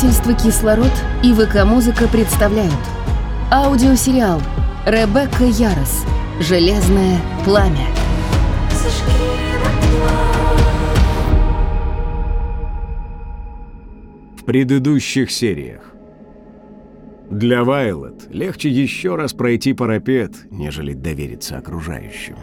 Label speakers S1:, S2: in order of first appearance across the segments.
S1: Издательство «Кислород» и ВК-музыка представляют Аудиосериал «Ребекка Ярос. Железное пламя»
S2: В предыдущих сериях Для Вайлот легче еще раз пройти парапет, нежели довериться окружающим.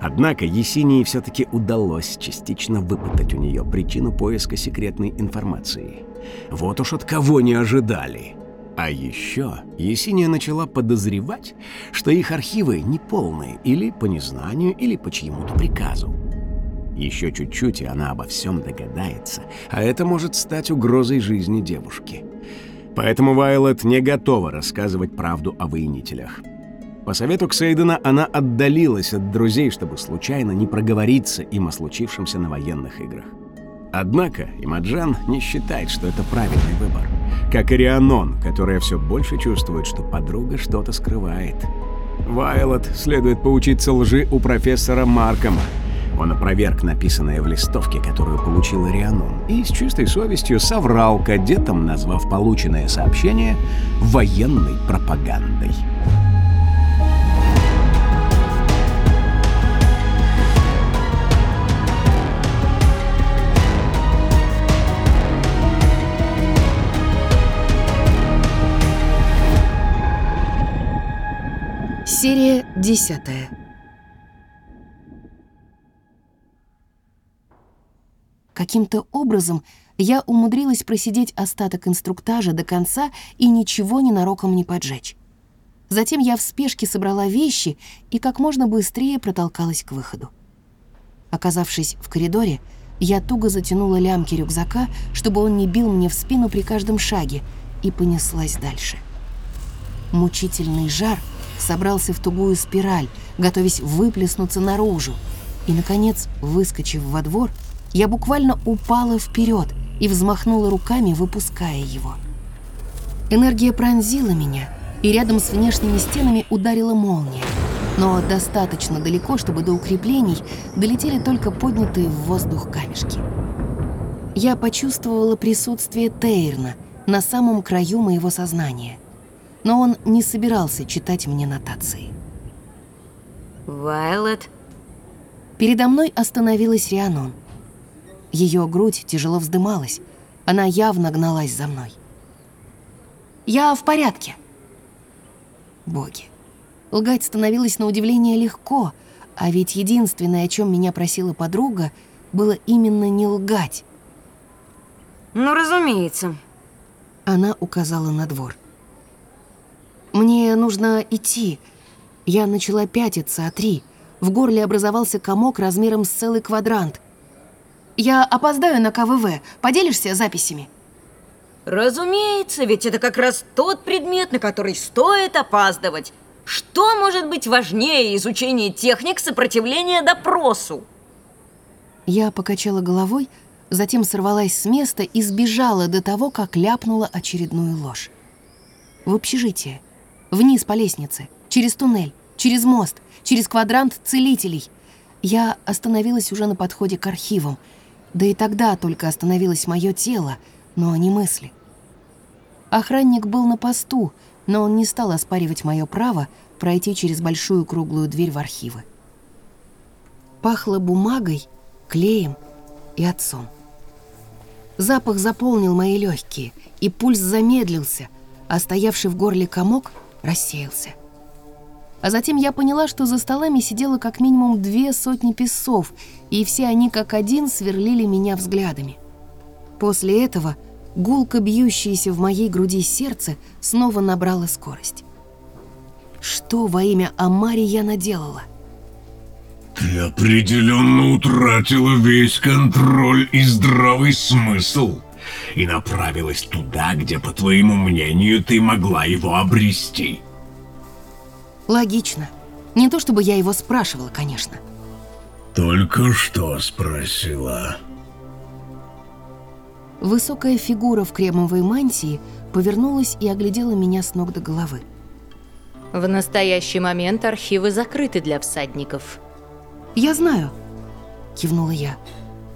S2: Однако Есении все-таки удалось частично выпытать у нее причину поиска секретной информации. Вот уж от кого не ожидали. А еще Есения начала подозревать, что их архивы неполные или по незнанию, или по чьему-то приказу. Еще чуть-чуть, и она обо всем догадается, а это может стать угрозой жизни девушки. Поэтому Вайлот не готова рассказывать правду о воинителях. По совету Ксейдена она отдалилась от друзей, чтобы случайно не проговориться им о случившемся на военных играх. Однако Имаджан не считает, что это правильный выбор. Как и Рианон, которая все больше чувствует, что подруга что-то скрывает. Вайлот следует поучиться лжи у профессора Маркома. Он опроверг написанное в листовке, которую получил Рианон, и с чистой совестью соврал кадетам, назвав полученное сообщение военной пропагандой.
S1: Серия десятая. Каким-то образом я умудрилась просидеть остаток инструктажа до конца и ничего ненароком не поджечь. Затем я в спешке собрала вещи и как можно быстрее протолкалась к выходу. Оказавшись в коридоре, я туго затянула лямки рюкзака, чтобы он не бил мне в спину при каждом шаге, и понеслась дальше. Мучительный жар собрался в тугую спираль, готовясь выплеснуться наружу. И, наконец, выскочив во двор, я буквально упала вперед и взмахнула руками, выпуская его. Энергия пронзила меня, и рядом с внешними стенами ударила молния. Но достаточно далеко, чтобы до укреплений долетели только поднятые в воздух камешки. Я почувствовала присутствие Тейрна на самом краю моего сознания но он не собирался читать мне нотации.
S3: Вайлет.
S1: Передо мной остановилась Рианон. Ее грудь тяжело вздымалась. Она явно гналась за мной. «Я в порядке». Боги. Лгать становилось на удивление легко, а ведь единственное, о чем меня просила подруга, было именно не лгать.
S3: «Ну, разумеется».
S1: Она указала на двор. «Мне нужно идти». Я начала пятиться, а три. В горле образовался комок размером с целый квадрант. «Я опоздаю на КВВ. Поделишься записями?»
S3: Разумеется, ведь это как раз тот предмет, на который стоит опаздывать. Что может быть важнее изучения техник сопротивления допросу?
S1: Я покачала головой, затем сорвалась с места и сбежала до того, как ляпнула очередную ложь. В общежитие. Вниз по лестнице, через туннель, через мост, через квадрант целителей. Я остановилась уже на подходе к архивам. Да и тогда только остановилось мое тело, но не мысли. Охранник был на посту, но он не стал оспаривать мое право пройти через большую круглую дверь в архивы. Пахло бумагой, клеем и отцом. Запах заполнил мои легкие, и пульс замедлился, а стоявший в горле комок рассеялся. А затем я поняла, что за столами сидело как минимум две сотни песцов, и все они как один сверлили меня взглядами. После этого гулко бьющееся в моей груди сердце снова набрало скорость. Что во имя Амари я наделала?
S4: Ты определенно утратила весь контроль и здравый смысл и направилась туда, где, по твоему мнению, ты могла его обрести.
S1: Логично. Не то чтобы я его спрашивала, конечно.
S4: Только что спросила.
S1: Высокая фигура в кремовой мантии повернулась и оглядела меня с ног до головы.
S5: В настоящий момент архивы закрыты для всадников.
S1: «Я знаю», — кивнула я.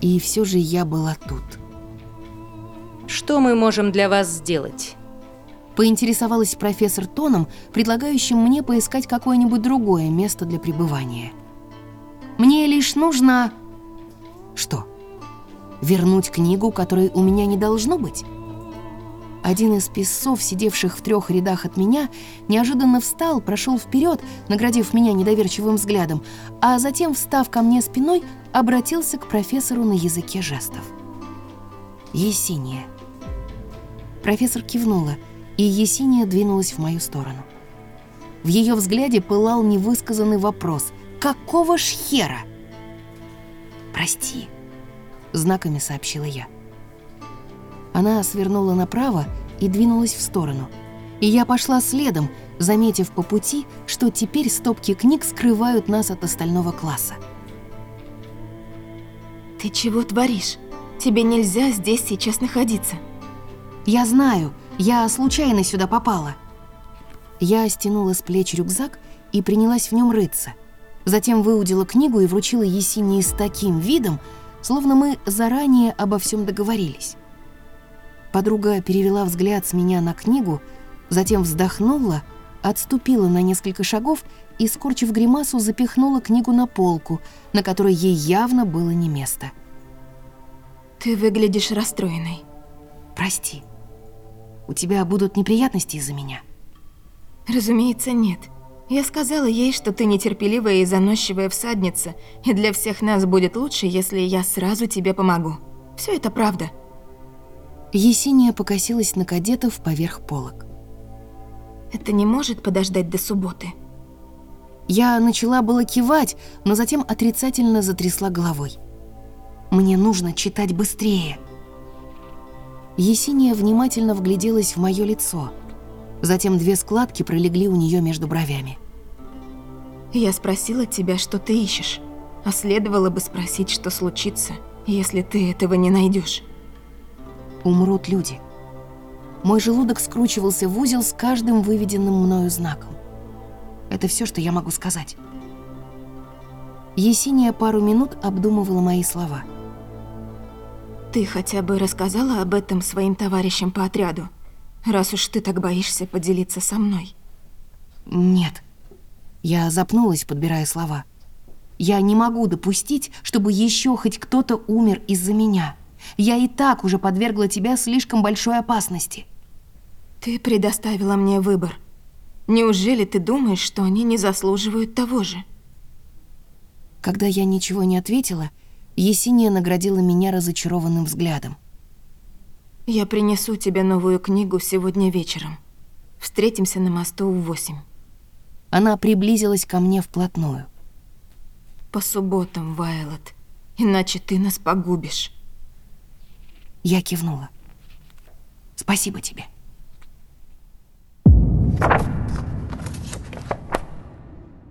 S1: И все же я была тут.
S5: Что мы можем для вас сделать?
S1: Поинтересовалась профессор тоном, предлагающим мне поискать какое-нибудь другое место для пребывания. Мне лишь нужно... Что? Вернуть книгу, которой у меня не должно быть? Один из писцов, сидевших в трех рядах от меня, неожиданно встал, прошел вперед, наградив меня недоверчивым взглядом, а затем, встав ко мне спиной, обратился к профессору на языке жестов. «Есения». Профессор кивнула, и Есения двинулась в мою сторону. В ее взгляде пылал невысказанный вопрос «Какого ж хера?» «Прости», — знаками сообщила я. Она свернула направо и двинулась в сторону. И я пошла следом, заметив по пути, что теперь стопки книг скрывают нас от остального класса.
S6: Ты чего творишь? Тебе нельзя здесь сейчас находиться.
S1: Я знаю, я случайно сюда попала. Я стянула с плеч рюкзак и принялась в нем рыться. Затем выудила книгу и вручила Есении с таким видом, словно мы заранее обо всем договорились. Подруга перевела взгляд с меня на книгу, затем вздохнула, отступила на несколько шагов и, скорчив гримасу, запихнула книгу на полку, на которой ей явно было не место.
S6: Ты выглядишь расстроенной.
S1: «Прости, у тебя будут неприятности из-за меня?»
S6: Разумеется, нет. Я сказала ей, что ты нетерпеливая и заносчивая всадница, и для всех нас будет лучше, если я сразу тебе помогу. Все это правда.
S1: Есения покосилась на кадетов поверх полок.
S6: Это не может подождать до субботы.
S1: Я начала было кивать, но затем отрицательно затрясла головой. Мне нужно читать быстрее. Есения внимательно вгляделась в мое лицо. Затем две складки пролегли у нее между бровями.
S6: Я спросила тебя, что ты ищешь. А следовало бы спросить, что случится, если ты этого не найдешь.
S1: Умрут люди. Мой желудок скручивался в узел с каждым выведенным мною знаком. Это все, что я могу сказать. Есения пару минут обдумывала мои слова.
S6: Ты хотя бы рассказала об этом своим товарищам по отряду, раз уж ты так боишься поделиться со мной.
S1: Нет. Я запнулась, подбирая слова. Я не могу допустить, чтобы еще хоть кто-то умер из-за меня. Я и так уже подвергла тебя слишком большой опасности.
S6: Ты предоставила мне выбор. Неужели ты думаешь, что они не заслуживают того же?
S1: Когда я ничего не ответила, Есения наградила меня разочарованным взглядом.
S6: Я принесу тебе новую книгу сегодня вечером. Встретимся на мосту в восемь.
S1: Она приблизилась ко мне вплотную.
S6: По субботам, Вайлот. Иначе ты нас погубишь.
S1: Я кивнула. Спасибо тебе.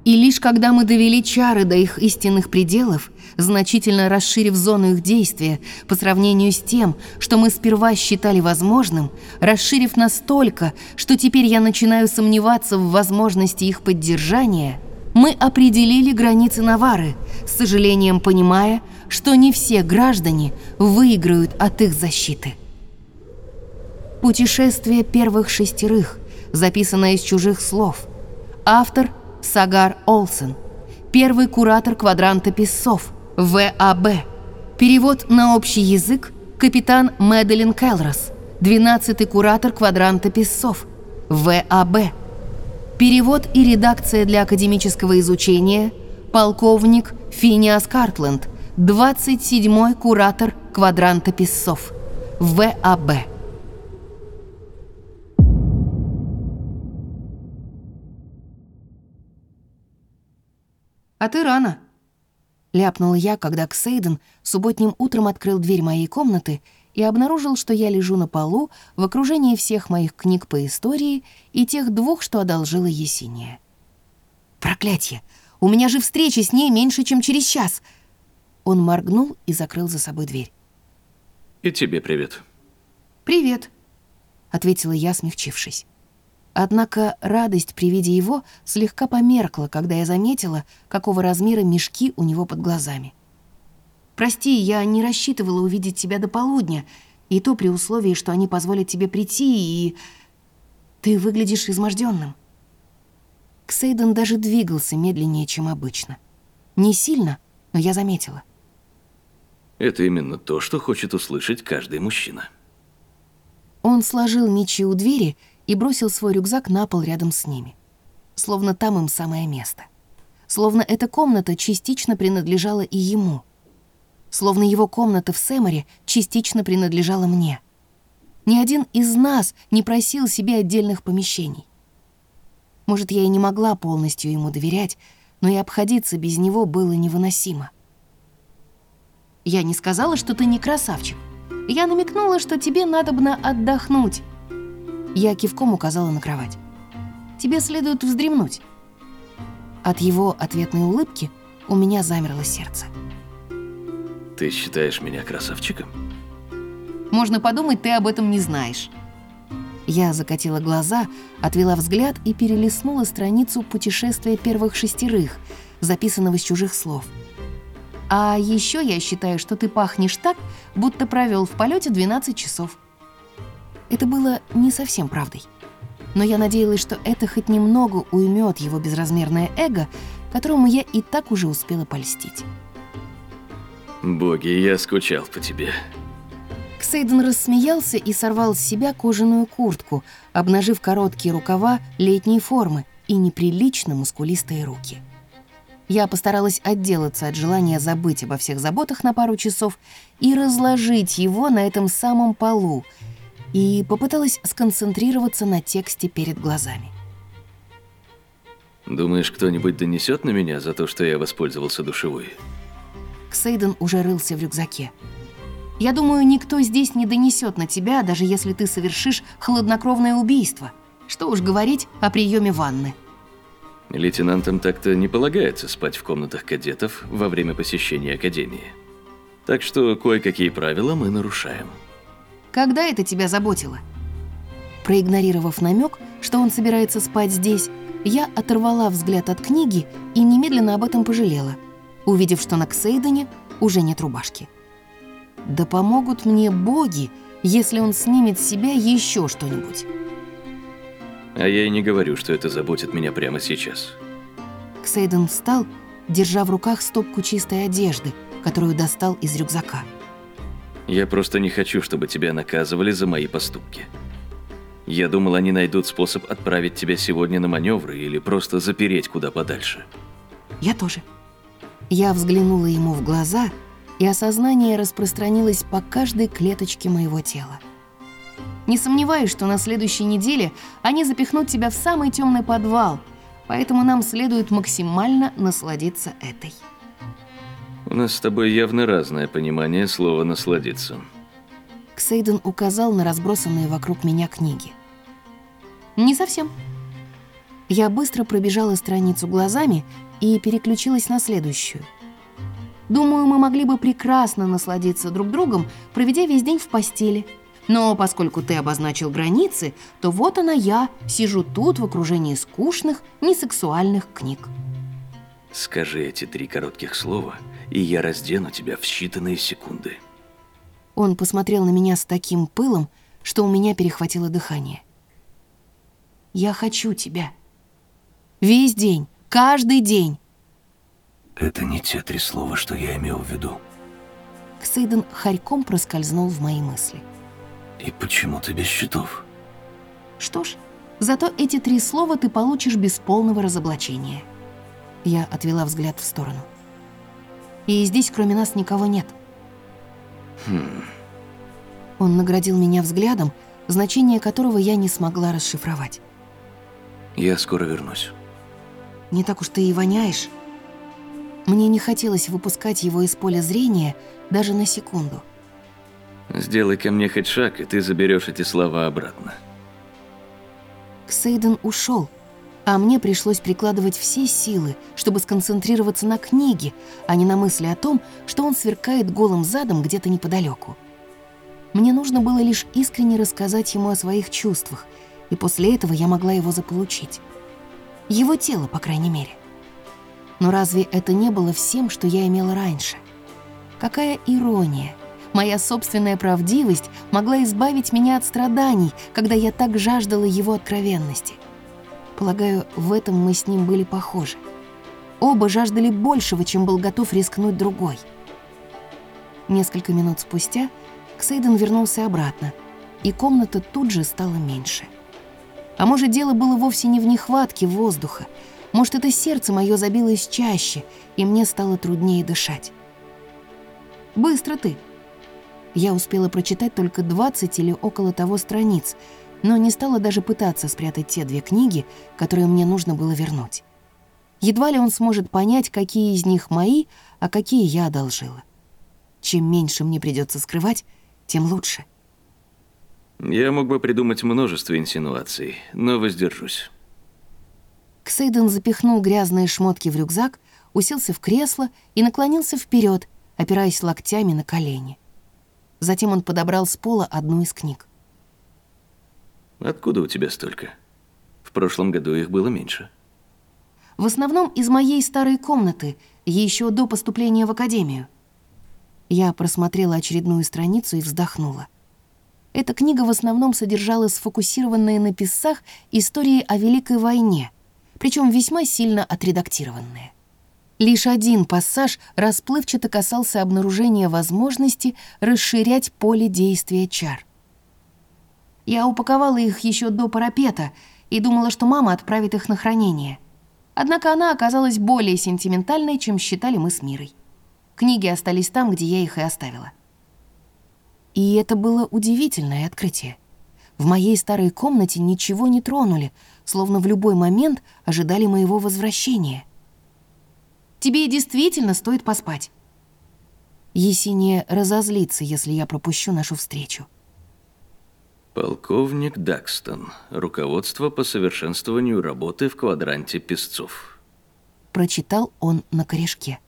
S1: И лишь когда мы довели чары до их истинных пределов, значительно расширив зону их действия по сравнению с тем, что мы сперва считали возможным, расширив настолько, что теперь я начинаю сомневаться в возможности их поддержания, мы определили границы Навары, с сожалением понимая, что не все граждане выиграют от их защиты. Путешествие первых шестерых, записанное из чужих слов. Автор – Сагар Олсен. Первый куратор квадранта песцов. ВАБ. Перевод на общий язык капитан Мэдалин Келрос. Двенадцатый куратор квадранта песцов. ВАБ. Перевод и редакция для академического изучения полковник Финиас Картленд, 27-й куратор квадранта песцов. ВАБ. «А ты рано», — ляпнул я, когда Ксейден субботним утром открыл дверь моей комнаты и обнаружил, что я лежу на полу в окружении всех моих книг по истории и тех двух, что одолжила Есения. «Проклятье! У меня же встреча с ней меньше, чем через час!» Он моргнул и закрыл за собой дверь.
S7: И тебе привет.
S1: «Привет», — ответила я, смягчившись. Однако радость при виде его слегка померкла, когда я заметила, какого размера мешки у него под глазами. «Прости, я не рассчитывала увидеть тебя до полудня. И то при условии, что они позволят тебе прийти, и... Ты выглядишь изможденным. Ксейден даже двигался медленнее, чем обычно. Не сильно, но я заметила.
S7: Это именно то, что хочет услышать каждый мужчина.
S1: Он сложил мечи у двери и бросил свой рюкзак на пол рядом с ними. Словно там им самое место. Словно эта комната частично принадлежала и ему. Словно его комната в Сэморе частично принадлежала мне. Ни один из нас не просил себе отдельных помещений. Может, я и не могла полностью ему доверять, но и обходиться без него было невыносимо. Я не сказала, что ты не красавчик. Я намекнула, что тебе надобно отдохнуть. Я кивком указала на кровать. Тебе следует вздремнуть. От его ответной улыбки у меня замерло сердце.
S7: Ты считаешь меня красавчиком?
S1: Можно подумать, ты об этом не знаешь. Я закатила глаза, отвела взгляд и перелистнула страницу «Путешествия первых шестерых», записанного с чужих слов. А еще я считаю, что ты пахнешь так, будто провел в полете 12 часов. Это было не совсем правдой. Но я надеялась, что это хоть немного уймет его безразмерное эго, которому я и так уже успела польстить.
S7: Боги, я скучал по тебе.
S1: Ксейден рассмеялся и сорвал с себя кожаную куртку, обнажив короткие рукава летней формы и неприлично мускулистые руки. Я постаралась отделаться от желания забыть обо всех заботах на пару часов и разложить его на этом самом полу, и попыталась сконцентрироваться на тексте перед глазами.
S7: Думаешь, кто-нибудь донесет на меня за то, что я воспользовался душевой?
S1: Ксейден уже рылся в рюкзаке. «Я думаю, никто здесь не донесет на тебя, даже если ты совершишь хладнокровное убийство. Что уж говорить о приеме ванны».
S7: Лейтенантам так-то не полагается спать в комнатах кадетов во время посещения Академии. Так что кое-какие правила мы нарушаем.
S1: Когда это тебя заботило? Проигнорировав намек, что он собирается спать здесь, я оторвала взгляд от книги и немедленно об этом пожалела, увидев, что на Ксейдене уже нет рубашки. Да помогут мне боги, если он снимет с себя еще что-нибудь.
S7: А я и не говорю, что это заботит меня прямо сейчас.
S1: Ксейден встал, держа в руках стопку чистой одежды, которую достал из рюкзака.
S7: Я просто не хочу, чтобы тебя наказывали за мои поступки. Я думал, они найдут способ отправить тебя сегодня на маневры или просто запереть куда подальше.
S1: Я тоже. Я взглянула ему в глаза, и осознание распространилось по каждой клеточке моего тела. Не сомневаюсь, что на следующей неделе они запихнут тебя в самый темный подвал, поэтому нам следует максимально насладиться этой.
S7: У нас с тобой явно разное понимание слова «насладиться».
S1: Ксейден указал на разбросанные вокруг меня книги. Не совсем. Я быстро пробежала страницу глазами и переключилась на следующую. Думаю, мы могли бы прекрасно насладиться друг другом, проведя весь день в постели. Но поскольку ты обозначил границы, то вот она я, сижу тут в окружении скучных, несексуальных книг.
S7: Скажи эти три коротких слова, и я раздену тебя в считанные секунды.
S1: Он посмотрел на меня с таким пылом, что у меня перехватило дыхание. «Я хочу тебя. Весь день, каждый день».
S7: Это не те три слова, что я имел в виду.
S1: Ксейден хорьком проскользнул в мои мысли.
S7: И почему ты без счетов?
S1: Что ж, зато эти три слова ты получишь без полного разоблачения. Я отвела взгляд в сторону. И здесь кроме нас никого нет.
S7: Хм.
S1: Он наградил меня взглядом, значение которого я не смогла расшифровать.
S7: Я скоро вернусь.
S1: Не так уж ты и воняешь. Мне не хотелось выпускать его из поля зрения даже на секунду.
S7: Сделай ко мне хоть шаг, и ты заберешь эти слова обратно.
S1: Ксейден ушел, а мне пришлось прикладывать все силы, чтобы сконцентрироваться на книге, а не на мысли о том, что он сверкает голым задом где-то неподалеку. Мне нужно было лишь искренне рассказать ему о своих чувствах, и после этого я могла его заполучить. Его тело, по крайней мере. Но разве это не было всем, что я имела раньше? Какая ирония! Моя собственная правдивость могла избавить меня от страданий, когда я так жаждала его откровенности. Полагаю, в этом мы с ним были похожи. Оба жаждали большего, чем был готов рискнуть другой. Несколько минут спустя Ксейден вернулся обратно, и комната тут же стала меньше. А может, дело было вовсе не в нехватке воздуха. Может, это сердце мое забилось чаще, и мне стало труднее дышать. «Быстро ты!» Я успела прочитать только 20 или около того страниц, но не стала даже пытаться спрятать те две книги, которые мне нужно было вернуть. Едва ли он сможет понять, какие из них мои, а какие я одолжила. Чем меньше мне придется скрывать, тем лучше.
S7: Я мог бы придумать множество инсинуаций, но воздержусь.
S1: Ксейден запихнул грязные шмотки в рюкзак, уселся в кресло и наклонился вперед, опираясь локтями на колени. Затем он подобрал с пола одну из книг.
S7: Откуда у тебя столько? В прошлом году их было меньше.
S1: В основном из моей старой комнаты, еще до поступления в академию. Я просмотрела очередную страницу и вздохнула. Эта книга в основном содержала сфокусированные на писах истории о Великой войне, причем весьма сильно отредактированные. Лишь один пассаж расплывчато касался обнаружения возможности расширять поле действия чар. Я упаковала их еще до парапета и думала, что мама отправит их на хранение. Однако она оказалась более сентиментальной, чем считали мы с Мирой. Книги остались там, где я их и оставила. И это было удивительное открытие. В моей старой комнате ничего не тронули, словно в любой момент ожидали моего возвращения. Тебе действительно стоит поспать. Есения разозлится, если я пропущу нашу встречу.
S7: Полковник Дакстон. Руководство по совершенствованию работы в квадранте песцов.
S1: Прочитал он на корешке.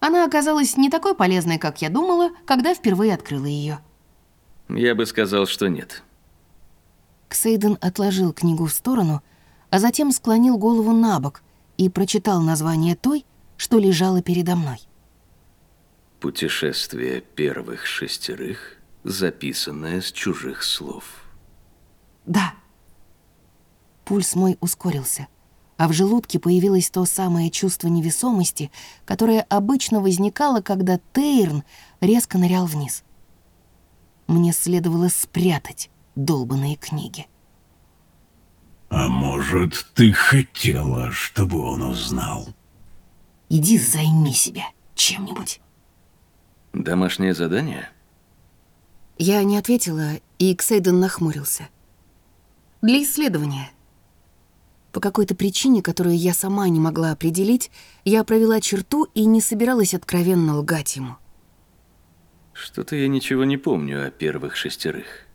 S1: Она оказалась не такой полезной, как я думала, когда впервые открыла ее.
S7: Я бы сказал, что нет.
S1: Ксейден отложил книгу в сторону, а затем склонил голову на бок и прочитал название той, что лежала передо мной.
S7: Путешествие первых шестерых, записанное с чужих слов.
S1: Да. Пульс мой ускорился а в желудке появилось то самое чувство невесомости, которое обычно возникало, когда Тейрн резко нырял вниз. Мне следовало спрятать долбанные книги.
S4: А может, ты хотела, чтобы он узнал?
S1: Иди займи себя чем-нибудь.
S7: Домашнее задание?
S1: Я не ответила, и Ксейден нахмурился. Для исследования — по какой-то причине, которую я сама не могла определить, я провела черту и не собиралась откровенно лгать ему.
S7: Что-то я ничего не помню о первых шестерых.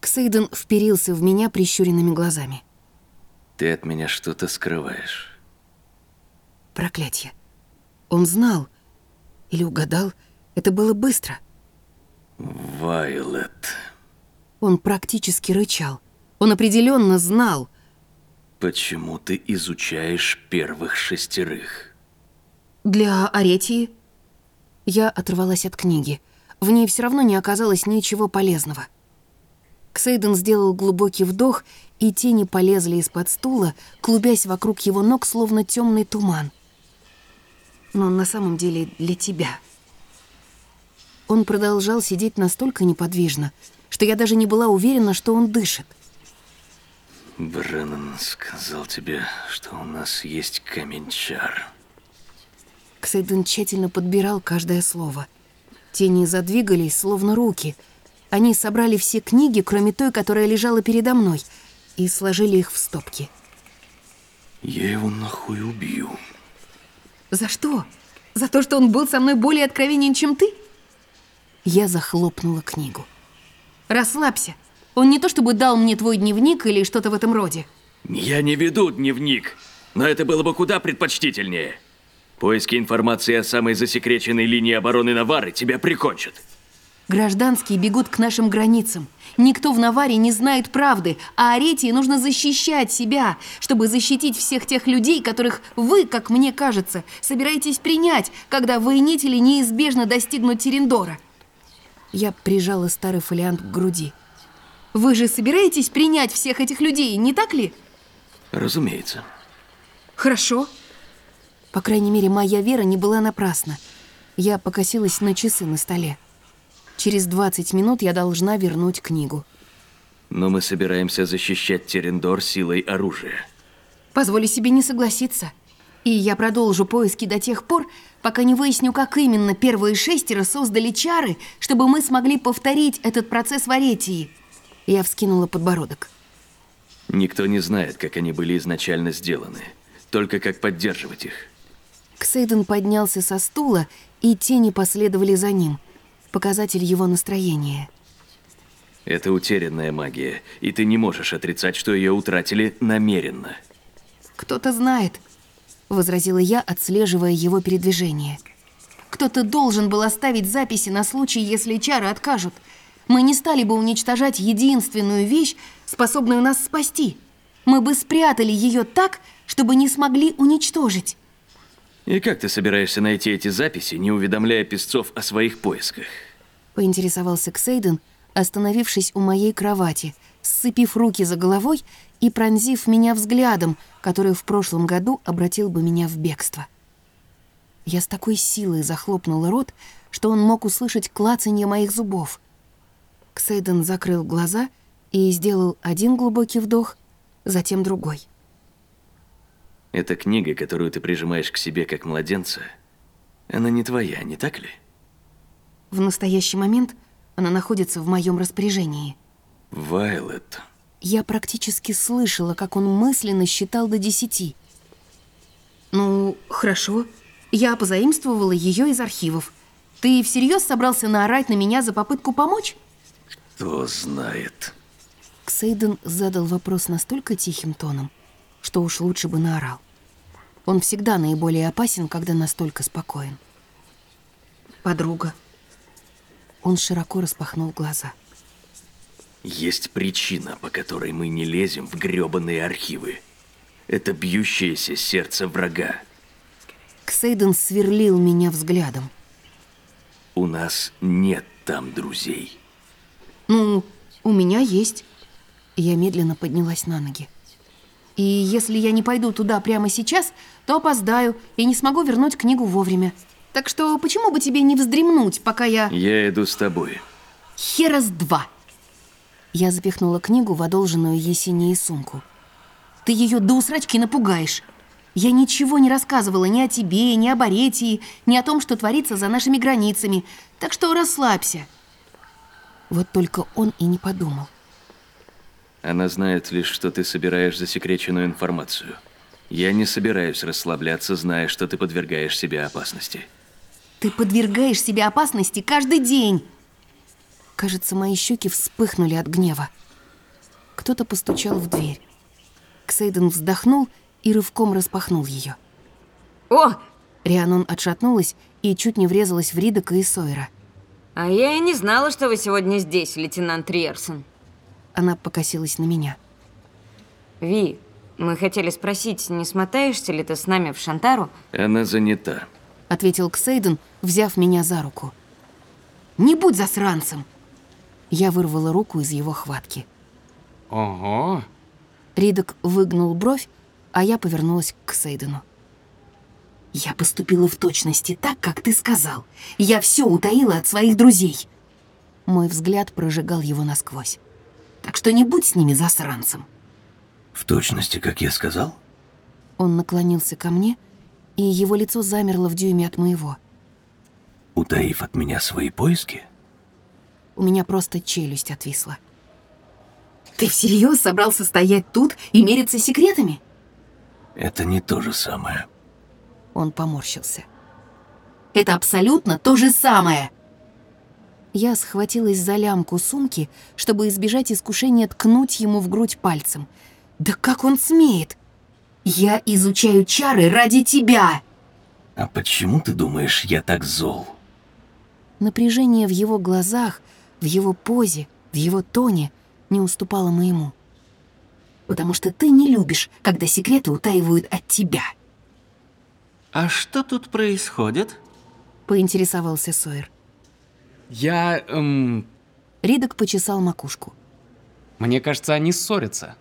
S1: Ксейден вперился в меня прищуренными глазами.
S7: Ты от меня что-то скрываешь.
S1: Проклятье. Он знал. Или угадал. Это было быстро.
S7: Вайлет.
S1: Он практически рычал. Он определенно знал —
S7: Почему ты изучаешь первых шестерых?
S1: Для Аретии. Я оторвалась от книги. В ней все равно не оказалось ничего полезного. Ксейден сделал глубокий вдох, и тени полезли из-под стула, клубясь вокруг его ног, словно темный туман. Но на самом деле для тебя. Он продолжал сидеть настолько неподвижно, что я даже не была уверена, что он дышит.
S7: Бреннан сказал тебе, что у нас есть камень-чар.
S1: Ксейден тщательно подбирал каждое слово. Тени задвигались, словно руки. Они собрали все книги, кроме той, которая лежала передо мной, и сложили их в стопки.
S7: Я его нахуй убью.
S1: За что? За то, что он был со мной более откровенен, чем ты? Я захлопнула книгу. Расслабься. Он не то чтобы дал мне твой дневник или что-то в этом роде.
S7: Я не веду дневник, но это было бы куда предпочтительнее. Поиски информации о самой засекреченной линии обороны Навары тебя прикончат.
S1: Гражданские бегут к нашим границам. Никто в Наваре не знает правды, а Аретии нужно защищать себя, чтобы защитить всех тех людей, которых вы, как мне кажется, собираетесь принять, когда воинители неизбежно достигнут Терендора. Я прижала старый фолиант к груди. «Вы же собираетесь принять всех этих людей, не так ли?»
S7: Разумеется.
S1: «Хорошо». По крайней мере, моя вера не была напрасна. Я покосилась на часы на столе. Через 20 минут я должна вернуть книгу.
S7: Но мы собираемся защищать Терендор силой оружия.
S1: Позволю себе не согласиться. И я продолжу поиски до тех пор, пока не выясню, как именно первые шестеро создали чары, чтобы мы смогли повторить этот процесс в Аретии. Я вскинула подбородок.
S7: Никто не знает, как они были изначально сделаны. Только как поддерживать их.
S1: Ксейден поднялся со стула, и тени последовали за ним. Показатель его настроения.
S7: Это утерянная магия, и ты не можешь отрицать, что ее утратили намеренно.
S1: «Кто-то знает», — возразила я, отслеживая его передвижение. «Кто-то должен был оставить записи на случай, если чары откажут. Мы не стали бы уничтожать единственную вещь, способную нас спасти. Мы бы спрятали ее так, чтобы не смогли уничтожить».
S7: И как ты собираешься найти эти записи, не уведомляя песцов о своих поисках?
S1: Поинтересовался Ксейден, остановившись у моей кровати, сцепив руки за головой и пронзив меня взглядом, который в прошлом году обратил бы меня в бегство. Я с такой силой захлопнула рот, что он мог услышать клацанье моих зубов. Ксейден закрыл глаза и сделал один глубокий вдох, затем другой.
S7: Эта книга, которую ты прижимаешь к себе как младенца, она не твоя, не так ли?
S1: В настоящий момент она находится в моем распоряжении.
S7: Вайлет.
S1: Я практически слышала, как он мысленно считал до десяти. Ну, хорошо. Я позаимствовала ее из архивов. Ты всерьез собрался наорать на меня за попытку помочь?
S7: Кто знает.
S1: Ксейден задал вопрос настолько тихим тоном, что уж лучше бы наорал. Он всегда наиболее опасен, когда настолько спокоен. Подруга. Он широко распахнул глаза.
S7: Есть причина, по которой мы не лезем в грёбаные архивы. Это бьющееся сердце врага.
S1: Ксейден сверлил меня взглядом.
S7: У нас нет там друзей.
S1: Ну, у меня есть. Я медленно поднялась на ноги. И если я не пойду туда прямо сейчас, то опоздаю и не смогу вернуть книгу вовремя. Так что почему бы тебе не вздремнуть, пока я...
S7: Я иду с тобой.
S1: Херас два. Я запихнула книгу в одолженную Есенией сумку. Ты ее до усрачки напугаешь. Я ничего не рассказывала ни о тебе, ни об Аретии, ни о том, что творится за нашими границами. Так что расслабься. Вот только он и не подумал.
S7: Она знает лишь, что ты собираешь засекреченную информацию. Я не собираюсь расслабляться, зная, что ты подвергаешь себя опасности.
S1: Ты подвергаешь себя опасности каждый день. Кажется, мои щеки вспыхнули от гнева. Кто-то постучал в дверь. Ксейден вздохнул и рывком распахнул ее.
S3: О,
S1: Рианон отшатнулась и чуть не врезалась в Ридока и Сойера.
S3: а я и не знала, что вы сегодня здесь, лейтенант Риерсон.
S1: Она покосилась на меня.
S3: Ви, мы хотели спросить, не смотаешься ли ты с нами в Шантару?
S7: Она занята.
S1: Ответил Ксейден, взяв меня за руку. «Не будь засранцем!» Я вырвала руку из его хватки.
S8: Ого.
S1: Ридок выгнул бровь, а я повернулась к Сейдену. «Я поступила в точности так, как ты сказал. Я все утаила от своих друзей». Мой взгляд прожигал его насквозь. «Так что не будь с ними засранцем».
S4: В точности, как я сказал?
S1: Он наклонился ко мне, и его лицо замерло в дюйме от моего.
S4: Утаив от меня свои поиски?
S1: У меня просто челюсть отвисла. «Ты всерьез собрался стоять тут и мериться секретами?»
S4: Это не то же самое.
S1: Он поморщился. «Это абсолютно то же самое!» Я схватилась за лямку сумки, чтобы избежать искушения ткнуть ему в грудь пальцем. «Да как он смеет? Я изучаю чары ради тебя!»
S4: А почему ты думаешь, я так зол?
S1: Напряжение в его глазах, в его позе, в его тоне не уступало моему. «Потому что ты не любишь, когда секреты утаивают от тебя»,
S8: А что тут происходит?
S1: — поинтересовался Сойер.
S8: Я, эм,
S1: Ридок почесал макушку.
S8: мне кажется, они ссорятся.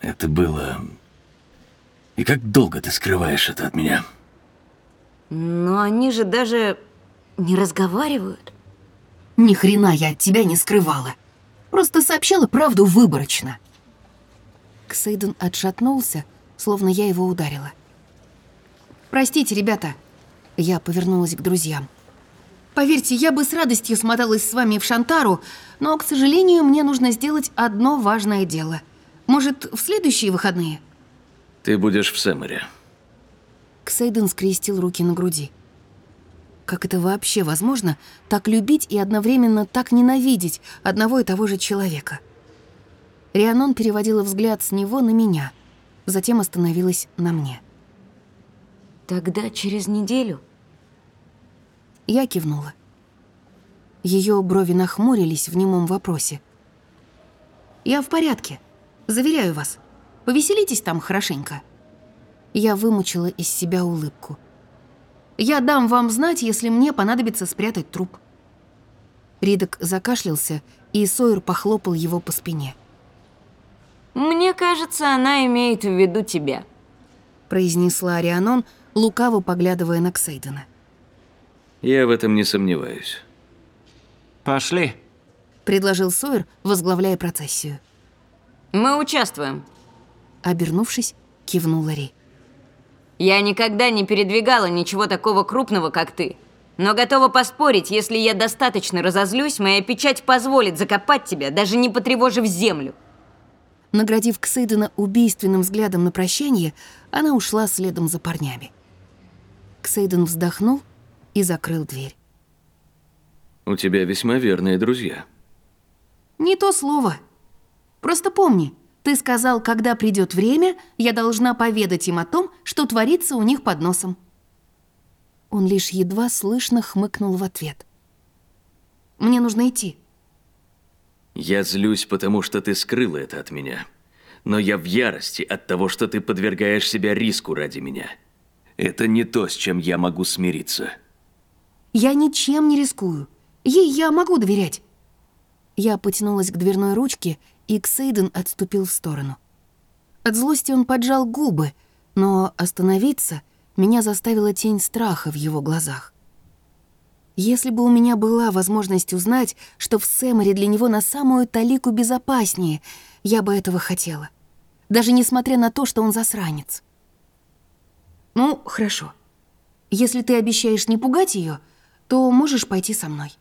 S7: Это было... И как долго ты скрываешь это от меня?
S3: Но они же даже не разговаривают.
S1: Ни хрена я от тебя не скрывала. Просто сообщала правду выборочно. Ксейден отшатнулся, словно я его ударила. «Простите, ребята». Я повернулась к друзьям. «Поверьте, я бы с радостью смоталась с вами в Шантару, но, к сожалению, мне нужно сделать одно важное дело. Может, в следующие выходные?»
S7: Ты будешь в Сэморе.
S1: Ксейден скрестил руки на груди. Как это вообще возможно, так любить и одновременно так ненавидеть одного и того же человека? Рианон переводила взгляд с него на меня, затем остановилась на мне.
S3: Тогда через неделю.
S1: Я кивнула. Ее брови нахмурились в немом вопросе. «Я в порядке, заверяю вас. Повеселитесь там хорошенько». Я вымучила из себя улыбку. «Я дам вам знать, если мне понадобится спрятать труп». Ридок закашлялся, и Сойер похлопал его по спине.
S3: Мне кажется, она имеет в виду тебя.
S1: произнесла Арианон, лукаво поглядывая на Ксейдена.
S7: Я в этом не сомневаюсь.
S8: Пошли.
S1: Предложил Сойер, возглавляя процессию.
S3: Мы участвуем.
S1: Обернувшись, кивнула Ри.
S3: Я никогда не передвигала ничего такого крупного, как ты. Но готова поспорить, если я достаточно разозлюсь, моя печать позволит закопать тебя, даже не потревожив землю.
S1: Наградив Ксейдена убийственным взглядом на прощание, она ушла следом за парнями. Ксейден вздохнул и закрыл дверь.
S7: У тебя весьма верные друзья.
S1: «Не то слово. Просто помни, ты сказал, когда придет время, я должна поведать им о том, что творится у них под носом». Он лишь едва слышно хмыкнул в ответ. «Мне нужно идти».
S7: Я злюсь, потому что ты скрыла это от меня. Но я в ярости от того, что ты подвергаешь себя риску ради меня. Это не то, с чем я могу смириться.
S1: Я ничем не рискую. Ей я могу доверять. Я потянулась к дверной ручке, и Ксейден отступил в сторону. От злости он поджал губы, но остановиться меня заставила тень страха в его глазах. Если бы у меня была возможность узнать, что в Сэморе для него на самую талику безопаснее, я бы этого хотела. Даже несмотря на то, что он засранец. Ну, хорошо. Если ты обещаешь не пугать ее, то можешь пойти со мной.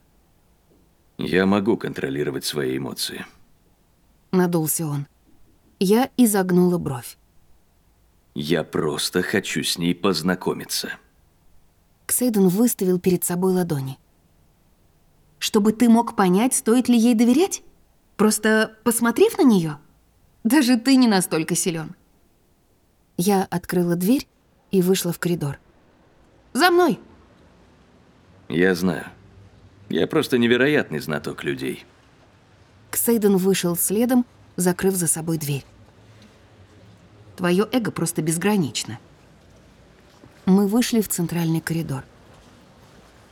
S7: Я могу контролировать свои эмоции.
S1: Надулся он. Я изогнула бровь.
S7: Я просто хочу с ней познакомиться.
S1: Ксейден выставил перед собой ладони. «Чтобы ты мог понять, стоит ли ей доверять? Просто посмотрев на нее, Даже ты не настолько силен. Я открыла дверь и вышла в коридор. «За мной!»
S7: Я знаю. Я просто невероятный знаток людей.
S1: Ксейден вышел следом, закрыв за собой дверь. Твое эго просто безгранично. Мы вышли в центральный коридор.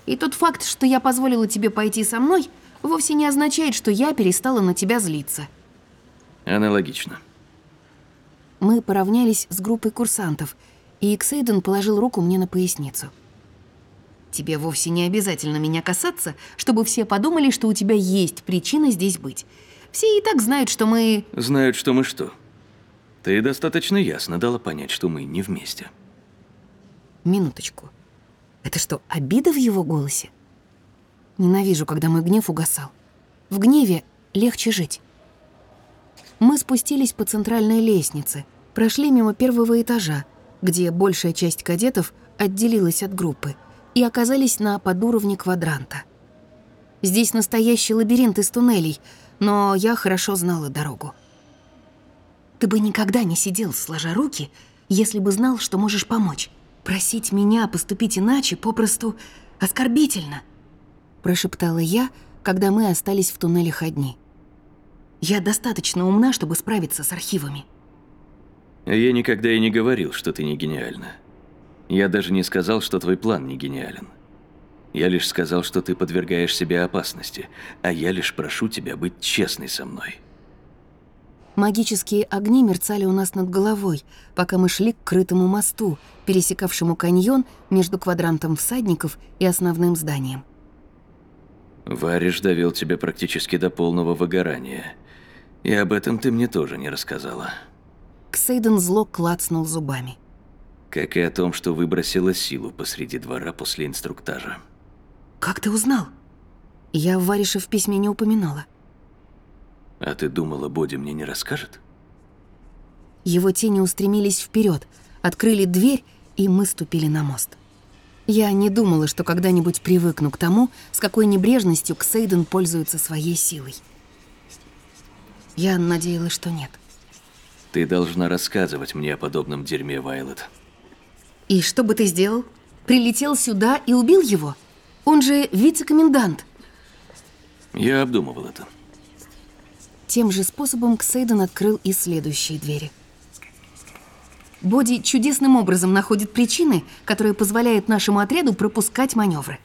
S1: И тот факт, что я позволила тебе пойти со мной, вовсе не означает, что я перестала на тебя злиться.
S7: Аналогично.
S1: Мы поравнялись с группой курсантов, и Ксейден положил руку мне на поясницу. Тебе вовсе не обязательно меня касаться, чтобы все подумали, что у тебя есть причина здесь быть. Все и так знают, что мы...
S7: Знают, что мы что. Ты достаточно ясно дала понять, что мы не вместе.
S1: Минуточку. Это что, обида в его голосе? Ненавижу, когда мой гнев угасал. В гневе легче жить. Мы спустились по центральной лестнице, прошли мимо первого этажа, где большая часть кадетов отделилась от группы, и оказались на подуровне квадранта. Здесь настоящий лабиринт из туннелей, но я хорошо знала дорогу. Ты бы никогда не сидел, сложа руки, если бы знал, что можешь помочь. Просить меня поступить иначе попросту оскорбительно, прошептала я, когда мы остались в туннелях одни. Я достаточно умна, чтобы справиться с архивами.
S7: Я никогда и не говорил, что ты не гениальна. Я даже не сказал, что твой план не гениален. Я лишь сказал, что ты подвергаешь себя опасности, а я лишь прошу тебя быть честной со мной.
S1: Магические огни мерцали у нас над головой, пока мы шли к крытому мосту, пересекавшему каньон между квадрантом всадников и основным зданием.
S7: Вариш довел тебя практически до полного выгорания. И об этом ты мне тоже не рассказала.
S1: Ксейден зло клацнул зубами.
S7: Как и о том, что выбросила силу посреди двора после инструктажа.
S1: «Как ты узнал?» Я Вариша в письме не упоминала.
S7: А ты думала, Боди мне не расскажет?
S1: Его тени устремились вперед, открыли дверь, и мы ступили на мост. Я не думала, что когда-нибудь привыкну к тому, с какой небрежностью Ксейден пользуется своей силой. Я надеялась, что нет.
S7: Ты должна рассказывать мне о подобном дерьме, Вайлет.
S1: И что бы ты сделал? Прилетел сюда и убил его? Он же вице-комендант.
S7: Я обдумывал это.
S1: Тем же способом Ксейден открыл и следующие двери. Боди чудесным образом находит причины, которые позволяют нашему отряду пропускать маневры.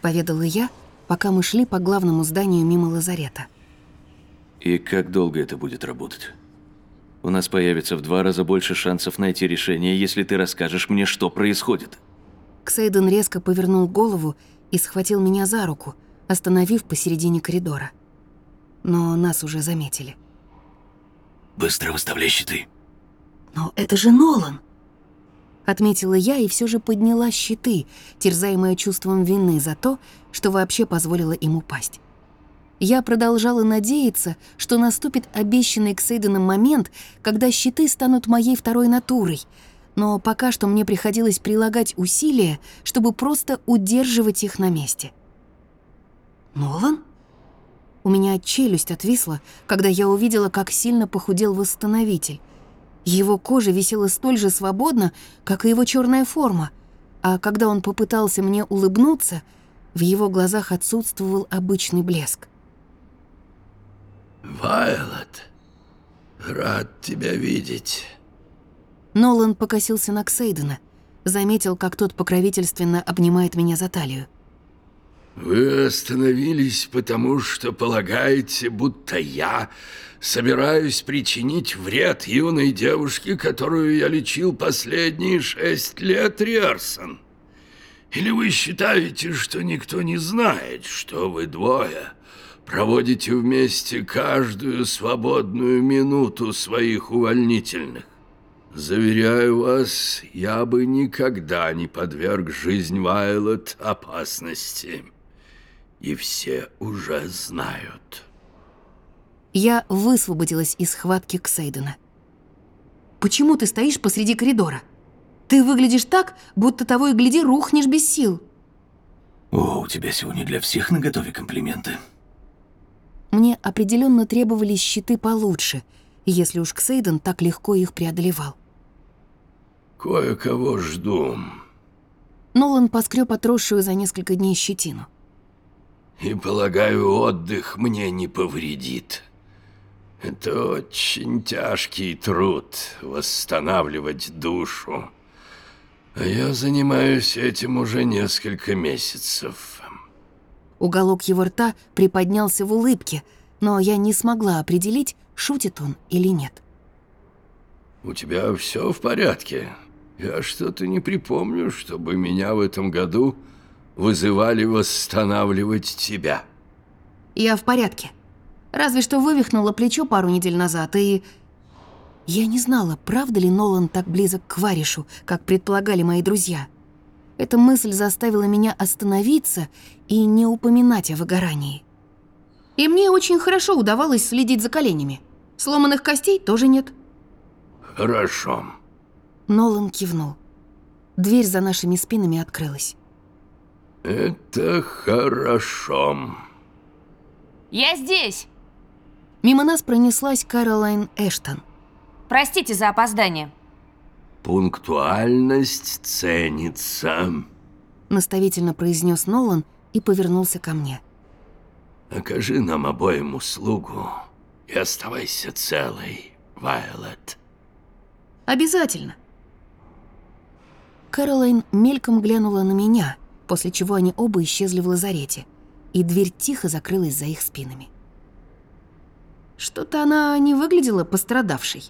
S1: Поведала я, пока мы шли по главному зданию мимо лазарета.
S7: И как долго это будет работать? У нас появится в два раза больше шансов найти решение, если ты расскажешь мне, что происходит.
S1: Ксейден резко повернул голову и схватил меня за руку, остановив посередине коридора. Но нас уже заметили.
S7: Быстро выставляй щиты.
S1: «Но это же Нолан!» Отметила я и все же подняла щиты, терзаемая чувством вины за то, что вообще позволила им упасть. Я продолжала надеяться, что наступит обещанный Ксейденом момент, когда щиты станут моей второй натурой, но пока что мне приходилось прилагать усилия, чтобы просто удерживать их на месте. «Нолан?» У меня челюсть отвисла, когда я увидела, как сильно похудел восстановитель. Его кожа висела столь же свободно, как и его черная форма, а когда он попытался мне улыбнуться, в его глазах отсутствовал обычный блеск.
S9: Вайлот, рад тебя видеть.
S1: Нолан покосился на Ксейдена, заметил, как тот покровительственно обнимает меня за талию.
S9: Вы остановились, потому что полагаете, будто я собираюсь причинить вред юной девушке, которую я лечил последние шесть лет, Риарсон? Или вы считаете, что никто не знает, что вы двое проводите вместе каждую свободную минуту своих увольнительных? Заверяю вас, я бы никогда не подверг жизнь Вайлот опасности. И все уже знают.
S1: Я высвободилась из схватки Ксейдена. «Почему ты стоишь посреди коридора? Ты выглядишь так, будто того и гляди рухнешь без сил».
S7: О, у тебя сегодня для всех наготове комплименты.
S1: Мне определенно требовались щиты получше, если уж Ксейден так легко их преодолевал.
S9: Кое-кого жду.
S1: Нолан поскреб отросшую за несколько дней щетину.
S9: И, полагаю, отдых мне не повредит. Это очень тяжкий труд — восстанавливать душу. А я занимаюсь этим уже несколько месяцев.
S1: Уголок его рта приподнялся в улыбке, но я не смогла определить, шутит он или нет.
S9: У тебя все в порядке? Я что-то не припомню, чтобы меня в этом году вызывали восстанавливать тебя.
S1: Я в порядке. Разве что вывихнула плечо пару недель назад, и... Я не знала, правда ли Нолан так близок к Варишу, как предполагали мои друзья. Эта мысль заставила меня остановиться и не упоминать о выгорании. И мне очень хорошо удавалось следить за коленями. Сломанных костей тоже нет.
S9: Хорошо.
S1: Нолан кивнул. Дверь за нашими спинами открылась.
S9: Это хорошо.
S10: Я здесь.
S1: Мимо нас пронеслась Каролайн Эштон.
S10: Простите за опоздание.
S9: Пунктуальность ценится.
S1: Наставительно произнес Нолан и повернулся ко мне.
S9: Окажи нам обоим услугу и оставайся целой, Вайлет.
S1: Обязательно. Каролайн мельком глянула на меня, после чего они оба исчезли в лазарете, и дверь тихо закрылась за их спинами. Что-то она не выглядела пострадавшей,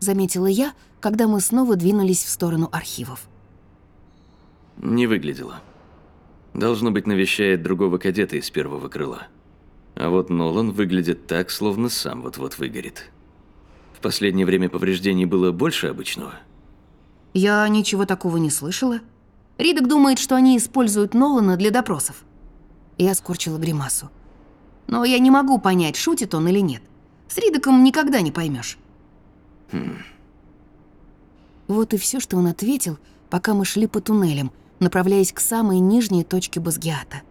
S1: заметила я, когда мы снова двинулись в сторону архивов.
S7: Не выглядела. Должно быть, навещает другого кадета из первого крыла. А вот Нолан выглядит так, словно сам вот-вот выгорит. В последнее время повреждений было больше обычного.
S1: Я ничего такого не слышала. Ридок думает, что они используют Нолана для допросов. Я скорчила гримасу. Но я не могу понять, шутит он или нет. С Ридоком никогда не поймешь.
S7: Хм.
S1: Вот и все, что он ответил, пока мы шли по туннелям, направляясь к самой нижней точке Базгиата.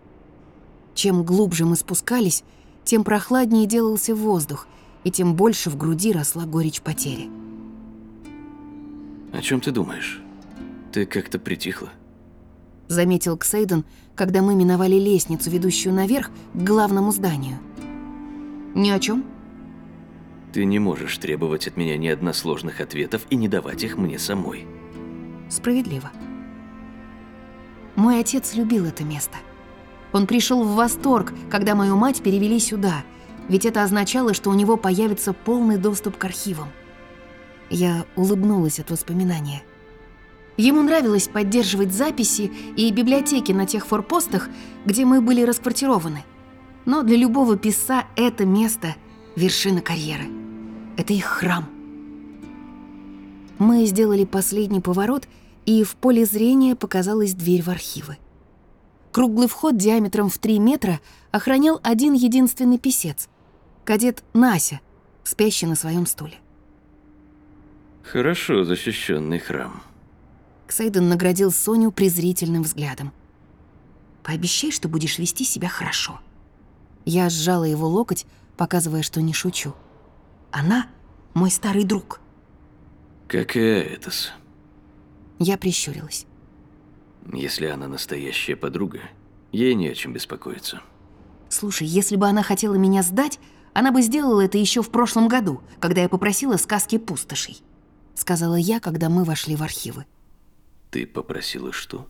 S1: Чем глубже мы спускались, тем прохладнее делался воздух, и тем больше в груди росла горечь потери.
S7: О чем ты думаешь? Ты как-то притихла.
S1: Заметил Ксейден, когда мы миновали лестницу, ведущую наверх к главному зданию. Ни о чем.
S7: Ты не можешь требовать от меня ни односложных ответов и не давать их мне самой.
S1: Справедливо. Мой отец любил это место. Он пришел в восторг, когда мою мать перевели сюда, ведь это означало, что у него появится полный доступ к архивам. Я улыбнулась от воспоминания. Ему нравилось поддерживать записи и библиотеки на тех форпостах, где мы были расквартированы. Но для любого писа это место – вершина карьеры. Это их храм. Мы сделали последний поворот, и в поле зрения показалась дверь в архивы. Круглый вход диаметром в 3 метра охранял один единственный писец – кадет Нася, спящий на своем стуле.
S7: Хорошо защищенный храм.
S1: Ксейден наградил Соню презрительным взглядом. «Пообещай, что будешь вести себя хорошо». Я сжала его локоть, показывая, что не шучу. «Она — мой старый друг».
S7: Как и Этос.
S1: Я прищурилась.
S7: Если она настоящая подруга, ей не о чем беспокоиться.
S1: Слушай, если бы она хотела меня сдать, она бы сделала это еще в прошлом году, когда я попросила сказки пустошей. Сказала я, когда мы вошли в архивы.
S7: Ты попросила что?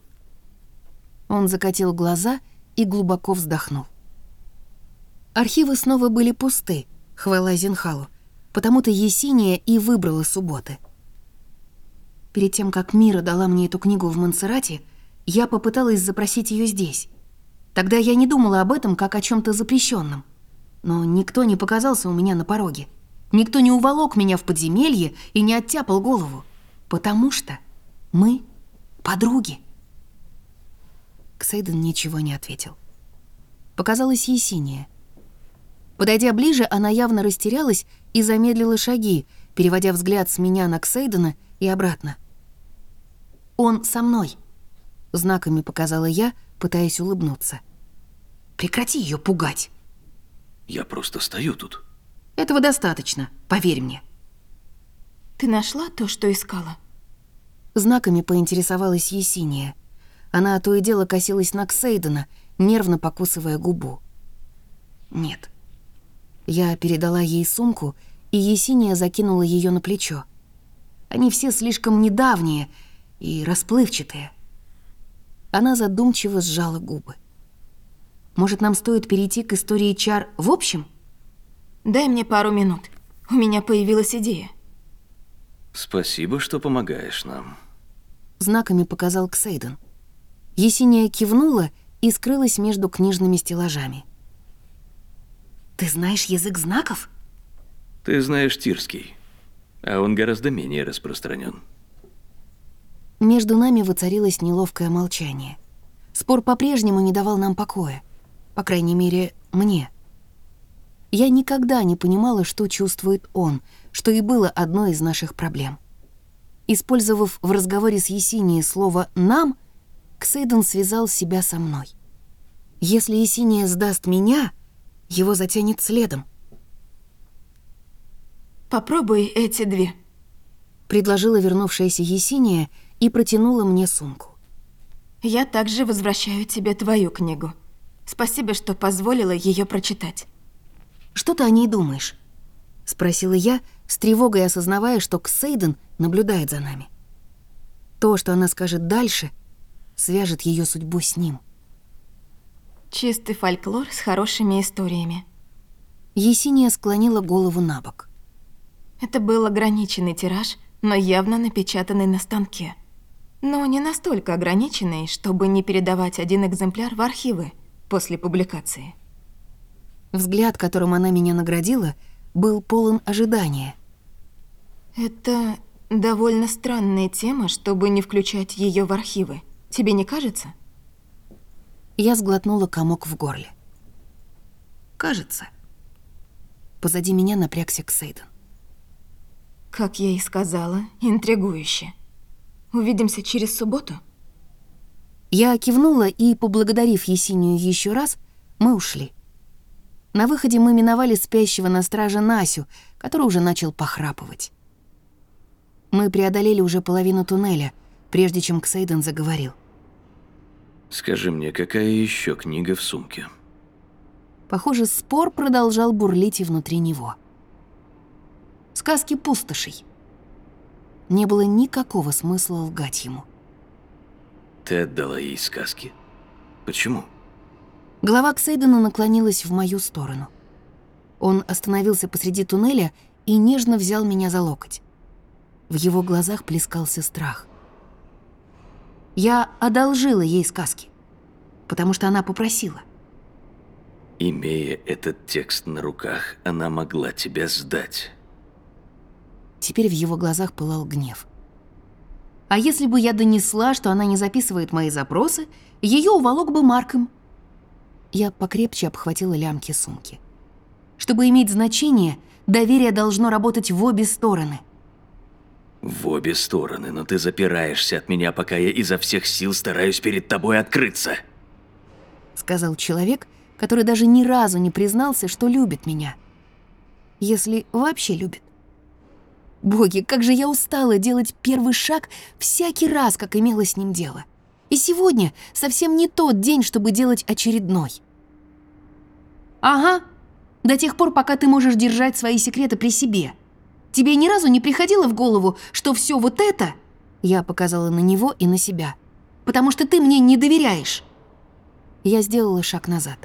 S1: Он закатил глаза и глубоко вздохнул. Архивы снова были пусты, хвала Зинхалу, потому-то Есения и выбрала субботы. Перед тем, как Мира дала мне эту книгу в Монсеррате, я попыталась запросить ее здесь. Тогда я не думала об этом как о чем то запрещенном. Но никто не показался у меня на пороге. Никто не уволок меня в подземелье и не оттяпал голову. Потому что мы подруги. Ксейден ничего не ответил. Показалась Есения. Подойдя ближе, она явно растерялась и замедлила шаги, переводя взгляд с меня на Ксейдена и обратно. «Он со мной», — знаками показала я, пытаясь улыбнуться. «Прекрати ее пугать».
S7: Я просто стою тут.
S1: Этого достаточно, поверь мне.
S6: Ты нашла то, что искала?
S1: Знаками поинтересовалась Есения. Она то и дело косилась на Ксейдена, нервно покусывая губу. Нет. Я передала ей сумку, и Есения закинула ее на плечо. Они все слишком недавние и расплывчатые. Она задумчиво сжала губы. Может, нам стоит перейти к истории чар в общем?
S6: Дай мне пару минут. У меня появилась идея.
S7: Спасибо, что помогаешь нам.
S1: Знаками показал Ксейден. Есения кивнула и скрылась между книжными стеллажами. «Ты знаешь язык знаков?»
S7: Ты знаешь тирский, а он гораздо менее распространен.
S1: Между нами воцарилось неловкое молчание. Спор по-прежнему не давал нам покоя. По крайней мере, мне. Я никогда не понимала, что чувствует он, что и было одной из наших проблем. Использовав в разговоре с Есенией слово «нам», Ксейден связал себя со мной. Если Есения сдаст меня, его затянет следом.
S6: Попробуй эти две.
S1: Предложила вернувшаяся Есения и протянула мне сумку.
S6: Я также возвращаю тебе твою книгу. Спасибо, что позволила ее прочитать.
S1: Что ты о ней думаешь? Спросила я, с тревогой осознавая, что Ксейден наблюдает за нами. То, что она скажет дальше, свяжет ее судьбу с ним.
S6: Чистый фольклор с хорошими историями.
S1: Есения склонила голову на бок.
S6: Это был ограниченный тираж, но явно напечатанный на станке. Но не настолько ограниченный, чтобы не передавать один экземпляр в архивы после публикации.
S1: Взгляд, которым она меня наградила, был полон ожидания.
S6: Это довольно странная тема, чтобы не включать ее в архивы. Тебе не кажется?
S1: Я сглотнула комок в горле. Кажется. Позади меня напрягся Ксейден.
S6: Как я и сказала, интригующе. Увидимся через субботу?
S1: Я кивнула и, поблагодарив Есению еще раз, мы ушли. На выходе мы миновали спящего на страже Насю, который уже начал похрапывать. Мы преодолели уже половину туннеля, прежде чем Ксейден заговорил.
S7: Скажи мне, какая еще книга в сумке?
S1: Похоже, спор продолжал бурлить и внутри него. Сказки пустошей. Не было никакого смысла лгать ему.
S7: Ты отдала ей сказки. Почему?
S1: Голова Ксейдена наклонилась в мою сторону. Он остановился посреди туннеля и нежно взял меня за локоть. В его глазах плескался страх. Я одолжила ей сказки, потому что она попросила.
S7: Имея этот текст на руках, она могла тебя сдать.
S1: Теперь в его глазах пылал гнев. А если бы я донесла, что она не записывает мои запросы, ее уволок бы Марком. Я покрепче обхватила лямки сумки. Чтобы иметь значение, доверие должно работать в обе стороны.
S7: В обе стороны, но ты запираешься от меня, пока я изо всех сил стараюсь перед тобой открыться.
S1: Сказал человек, который даже ни разу не признался, что любит меня. Если вообще любит. Боги, как же я устала делать первый шаг всякий раз, как имела с ним дело. И сегодня совсем не тот день, чтобы делать очередной. Ага, до тех пор, пока ты можешь держать свои секреты при себе. Тебе ни разу не приходило в голову, что все вот это... Я показала на него и на себя. Потому что ты мне не доверяешь. Я сделала шаг назад.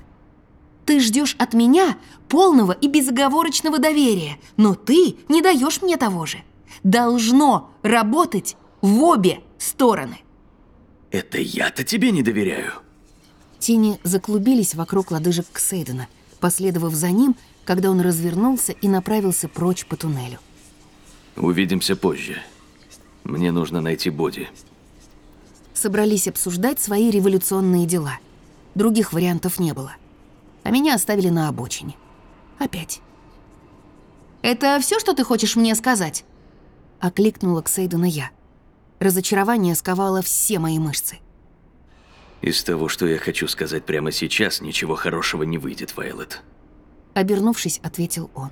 S1: Ты ждешь от меня полного и безоговорочного доверия, но ты не даешь мне того же. Должно работать в обе стороны.
S7: Это я-то тебе не доверяю.
S1: Тени заклубились вокруг лодыжек Ксейдена, последовав за ним, когда он развернулся и направился прочь по туннелю.
S7: Увидимся позже. Мне нужно найти Боди.
S1: Собрались обсуждать свои революционные дела. Других вариантов не было. А меня оставили на обочине. Опять. «Это все, что ты хочешь мне сказать?» Окликнула Ксейдена я. Разочарование сковало все мои мышцы.
S7: Из того, что я хочу сказать прямо сейчас, ничего хорошего не выйдет, Вайлет.
S1: Обернувшись, ответил он.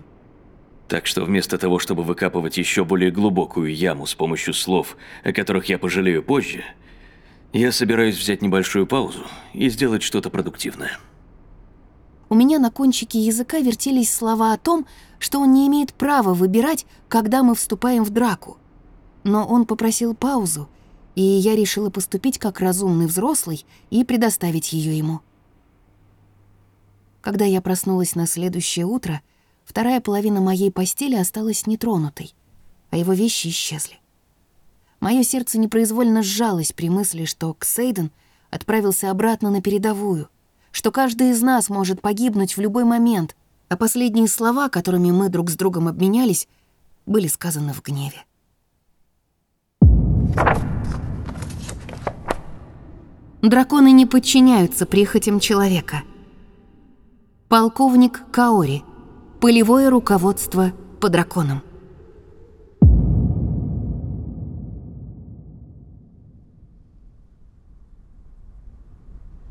S7: Так что вместо того, чтобы выкапывать еще более глубокую яму с помощью слов, о которых я пожалею позже, я собираюсь взять небольшую паузу и сделать что-то продуктивное.
S1: У меня на кончике языка вертелись слова о том, что он не имеет права выбирать, когда мы вступаем в драку. Но он попросил паузу, и я решила поступить как разумный взрослый и предоставить ее ему. Когда я проснулась на следующее утро, вторая половина моей постели осталась нетронутой, а его вещи исчезли. Мое сердце непроизвольно сжалось при мысли, что Ксейден отправился обратно на передовую, что каждый из нас может погибнуть в любой момент, а последние слова, которыми мы друг с другом обменялись, были сказаны в гневе. Драконы не подчиняются прихотям человека. Полковник Каори. Полевое руководство по драконам.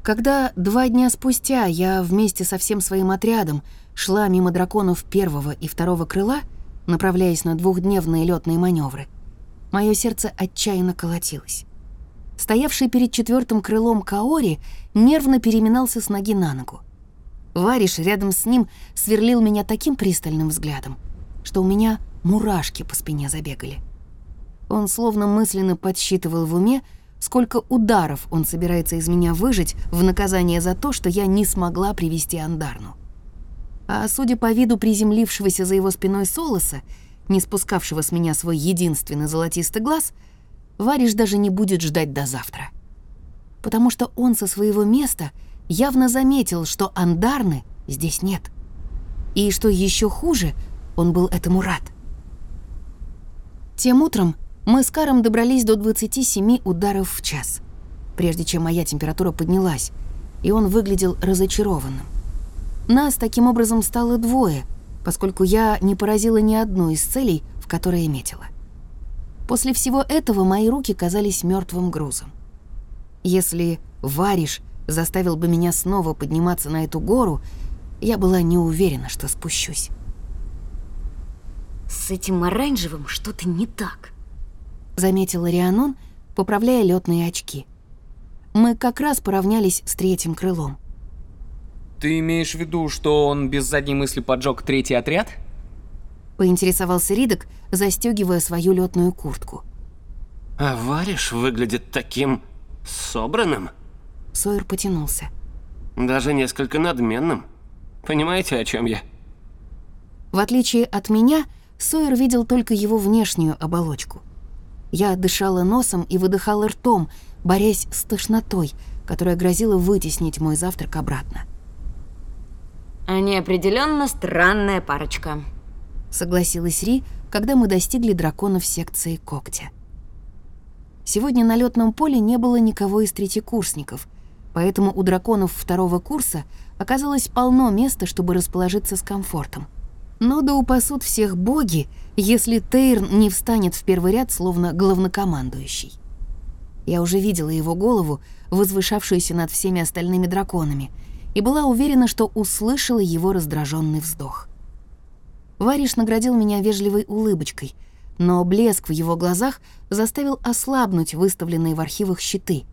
S1: Когда два дня спустя я вместе со всем своим отрядом шла мимо драконов первого и второго крыла, направляясь на двухдневные летные маневры, мое сердце отчаянно колотилось. Стоявший перед четвертым крылом Каори нервно переминался с ноги на ногу. Вариш рядом с ним сверлил меня таким пристальным взглядом, что у меня мурашки по спине забегали. Он словно мысленно подсчитывал в уме, сколько ударов он собирается из меня выжить в наказание за то, что я не смогла привести Андарну. А судя по виду приземлившегося за его спиной Солоса, не спускавшего с меня свой единственный золотистый глаз, Вариш даже не будет ждать до завтра. Потому что он со своего места явно заметил, что Андарны здесь нет. И что еще хуже, он был этому рад. Тем утром мы с Каром добрались до 27 ударов в час, прежде чем моя температура поднялась, и он выглядел разочарованным. Нас таким образом стало двое, поскольку я не поразила ни одну из целей, в которые метила. После всего этого мои руки казались мертвым грузом. Если Вариш заставил бы меня снова подниматься на эту гору, я была не уверена, что спущусь.
S3: С этим оранжевым что-то не так.
S1: Заметила Рианон, поправляя летные очки. Мы как раз поравнялись с третьим крылом.
S8: Ты имеешь в виду, что он без задней мысли поджег третий отряд?
S1: Поинтересовался Ридок, застегивая свою летную куртку.
S11: А Вариш выглядит таким собранным.
S1: Сойер потянулся.
S11: Даже несколько надменным. Понимаете, о чем я?
S1: В отличие от меня, Сойер видел только его внешнюю оболочку. Я дышала носом и выдыхала ртом, борясь с тошнотой, которая грозила вытеснить мой завтрак обратно.
S3: Они определенно странная парочка.
S1: Согласилась Ри, когда мы достигли драконов секции когтя. Сегодня на летном поле не было никого из третьекурсников, поэтому у драконов второго курса оказалось полно места, чтобы расположиться с комфортом. Но да упасут всех боги, если Тейрн не встанет в первый ряд, словно главнокомандующий. Я уже видела его голову, возвышавшуюся над всеми остальными драконами, и была уверена, что услышала его раздраженный вздох. Вариш наградил меня вежливой улыбочкой, но блеск в его глазах заставил ослабнуть выставленные в архивах щиты.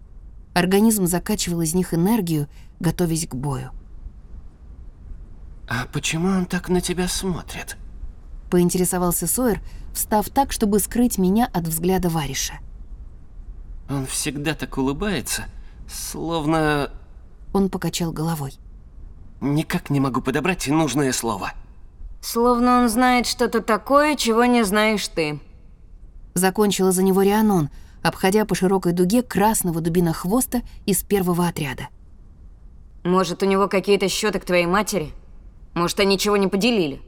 S1: Организм закачивал из них энергию, готовясь к бою.
S11: А почему он так на тебя смотрит?
S1: Поинтересовался Сойер, встав так, чтобы скрыть меня от взгляда Вариша.
S11: Он всегда так улыбается, словно...
S1: Он покачал головой.
S11: Никак не могу подобрать нужное слово.
S3: Словно он знает что-то такое, чего не знаешь ты.
S1: Закончила за него Рианон, обходя по широкой дуге красного дубина хвоста из первого отряда.
S3: Может, у него какие-то счеты к твоей матери? Может, они ничего не поделили?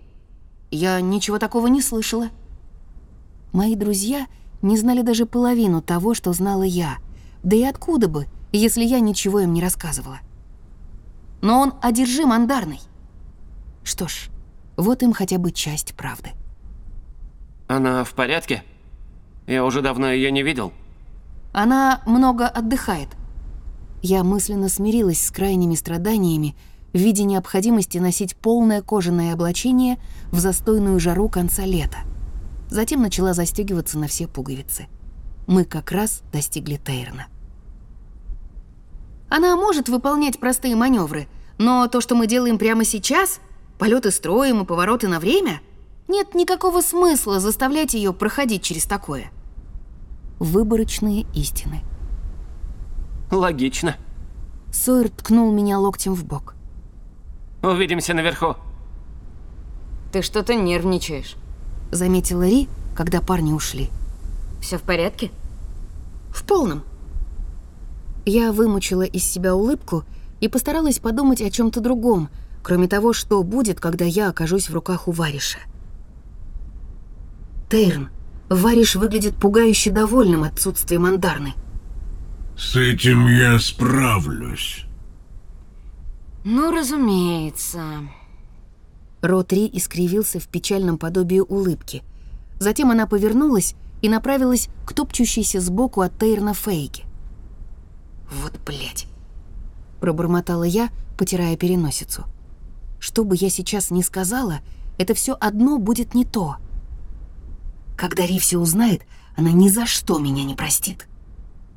S1: Я ничего такого не слышала. Мои друзья не знали даже половину того, что знала я. Да и откуда бы, если я ничего им не рассказывала. Но он одержим андарной. Что ж, вот им хотя бы часть правды.
S11: Она в порядке? Я уже давно ее не видел.
S1: Она много отдыхает. Я мысленно смирилась с крайними страданиями в виде необходимости носить полное кожаное облачение в застойную жару конца лета. Затем начала застегиваться на все пуговицы. Мы как раз достигли Тейрна. Она может выполнять простые маневры, но то, что мы делаем прямо сейчас, полеты строем и повороты на время, нет никакого смысла заставлять ее проходить через такое. Выборочные истины.
S11: Логично.
S1: Сойер ткнул меня локтем в бок.
S11: Увидимся наверху.
S3: Ты что-то нервничаешь.
S1: Заметила Ри, когда парни ушли.
S3: Все в порядке?
S1: В полном. Я вымучила из себя улыбку и постаралась подумать о чем то другом, кроме того, что будет, когда я окажусь в руках у Вариша. Тейрн, Вариш выглядит пугающе довольным отсутствием Андарны.
S4: С этим я справлюсь.
S3: Ну, разумеется.
S1: Рот Ри искривился в печальном подобии улыбки. Затем она повернулась и направилась к топчущейся сбоку от Тейрна Фейги. «Вот блядь!» – пробормотала я, потирая переносицу. «Что бы я сейчас ни сказала, это все одно будет не то. Когда Ри все узнает, она ни за что меня не простит».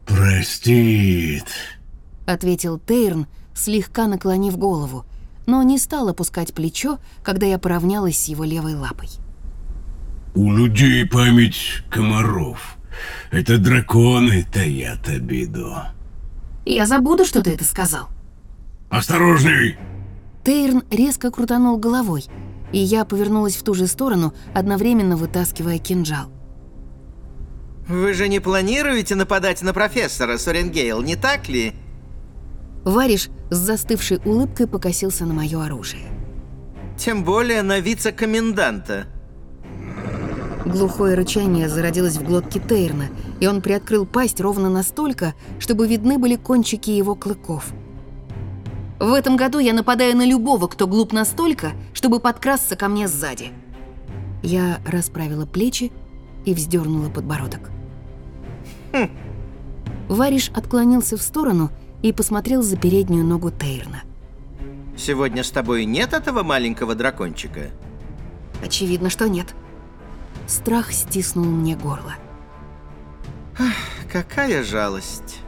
S4: «Простит», —
S1: ответил Тейрн, слегка наклонив голову, но не стал опускать плечо, когда я поравнялась с его левой лапой.
S4: «У людей память комаров. Это драконы таят обиду.
S1: Я забуду, что ты это сказал.
S4: Осторожней!
S1: Тейрн резко крутанул головой, и я повернулась в ту же сторону, одновременно вытаскивая кинжал.
S12: Вы же не планируете нападать на профессора, Соренгейл, не так ли?
S1: Вариш с застывшей улыбкой покосился на мое оружие.
S12: Тем более на вице-коменданта.
S1: Глухое рычание зародилось в глотке Тейрна, и он приоткрыл пасть ровно настолько, чтобы видны были кончики его клыков. В этом году я нападаю на любого, кто глуп настолько, чтобы подкрасться ко мне сзади. Я расправила плечи и вздернула подбородок.
S12: Хм.
S1: Вариш отклонился в сторону и посмотрел за переднюю ногу Тейрна.
S12: Сегодня с тобой нет этого маленького дракончика?
S1: Очевидно, что нет. Страх стиснул мне горло.
S12: Какая жалость.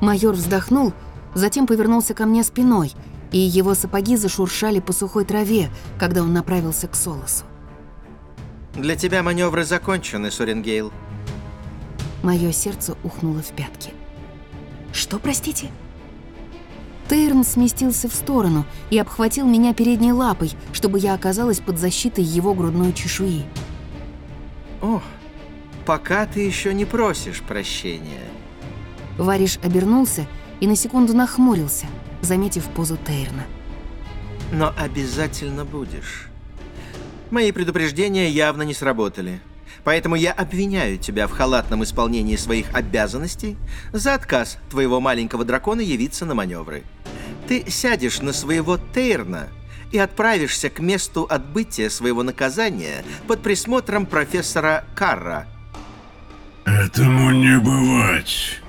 S1: Майор вздохнул, затем повернулся ко мне спиной, и его сапоги зашуршали по сухой траве, когда он направился к Солосу.
S12: Для тебя маневры закончены, Суренгейл.
S1: Мое сердце ухнуло в пятки. Что, простите? Тейрн сместился в сторону и обхватил меня передней лапой, чтобы я оказалась под защитой его грудной чешуи.
S12: О, пока ты еще не просишь прощения.
S1: Вариш обернулся и на секунду нахмурился, заметив позу Тейрна.
S12: Но обязательно будешь. Мои предупреждения явно не сработали. Поэтому я обвиняю тебя в халатном исполнении своих обязанностей за отказ твоего маленького дракона явиться на маневры. Ты сядешь на своего Тейрна и отправишься к месту отбытия своего наказания под присмотром профессора Карра.
S4: Этому не бывать.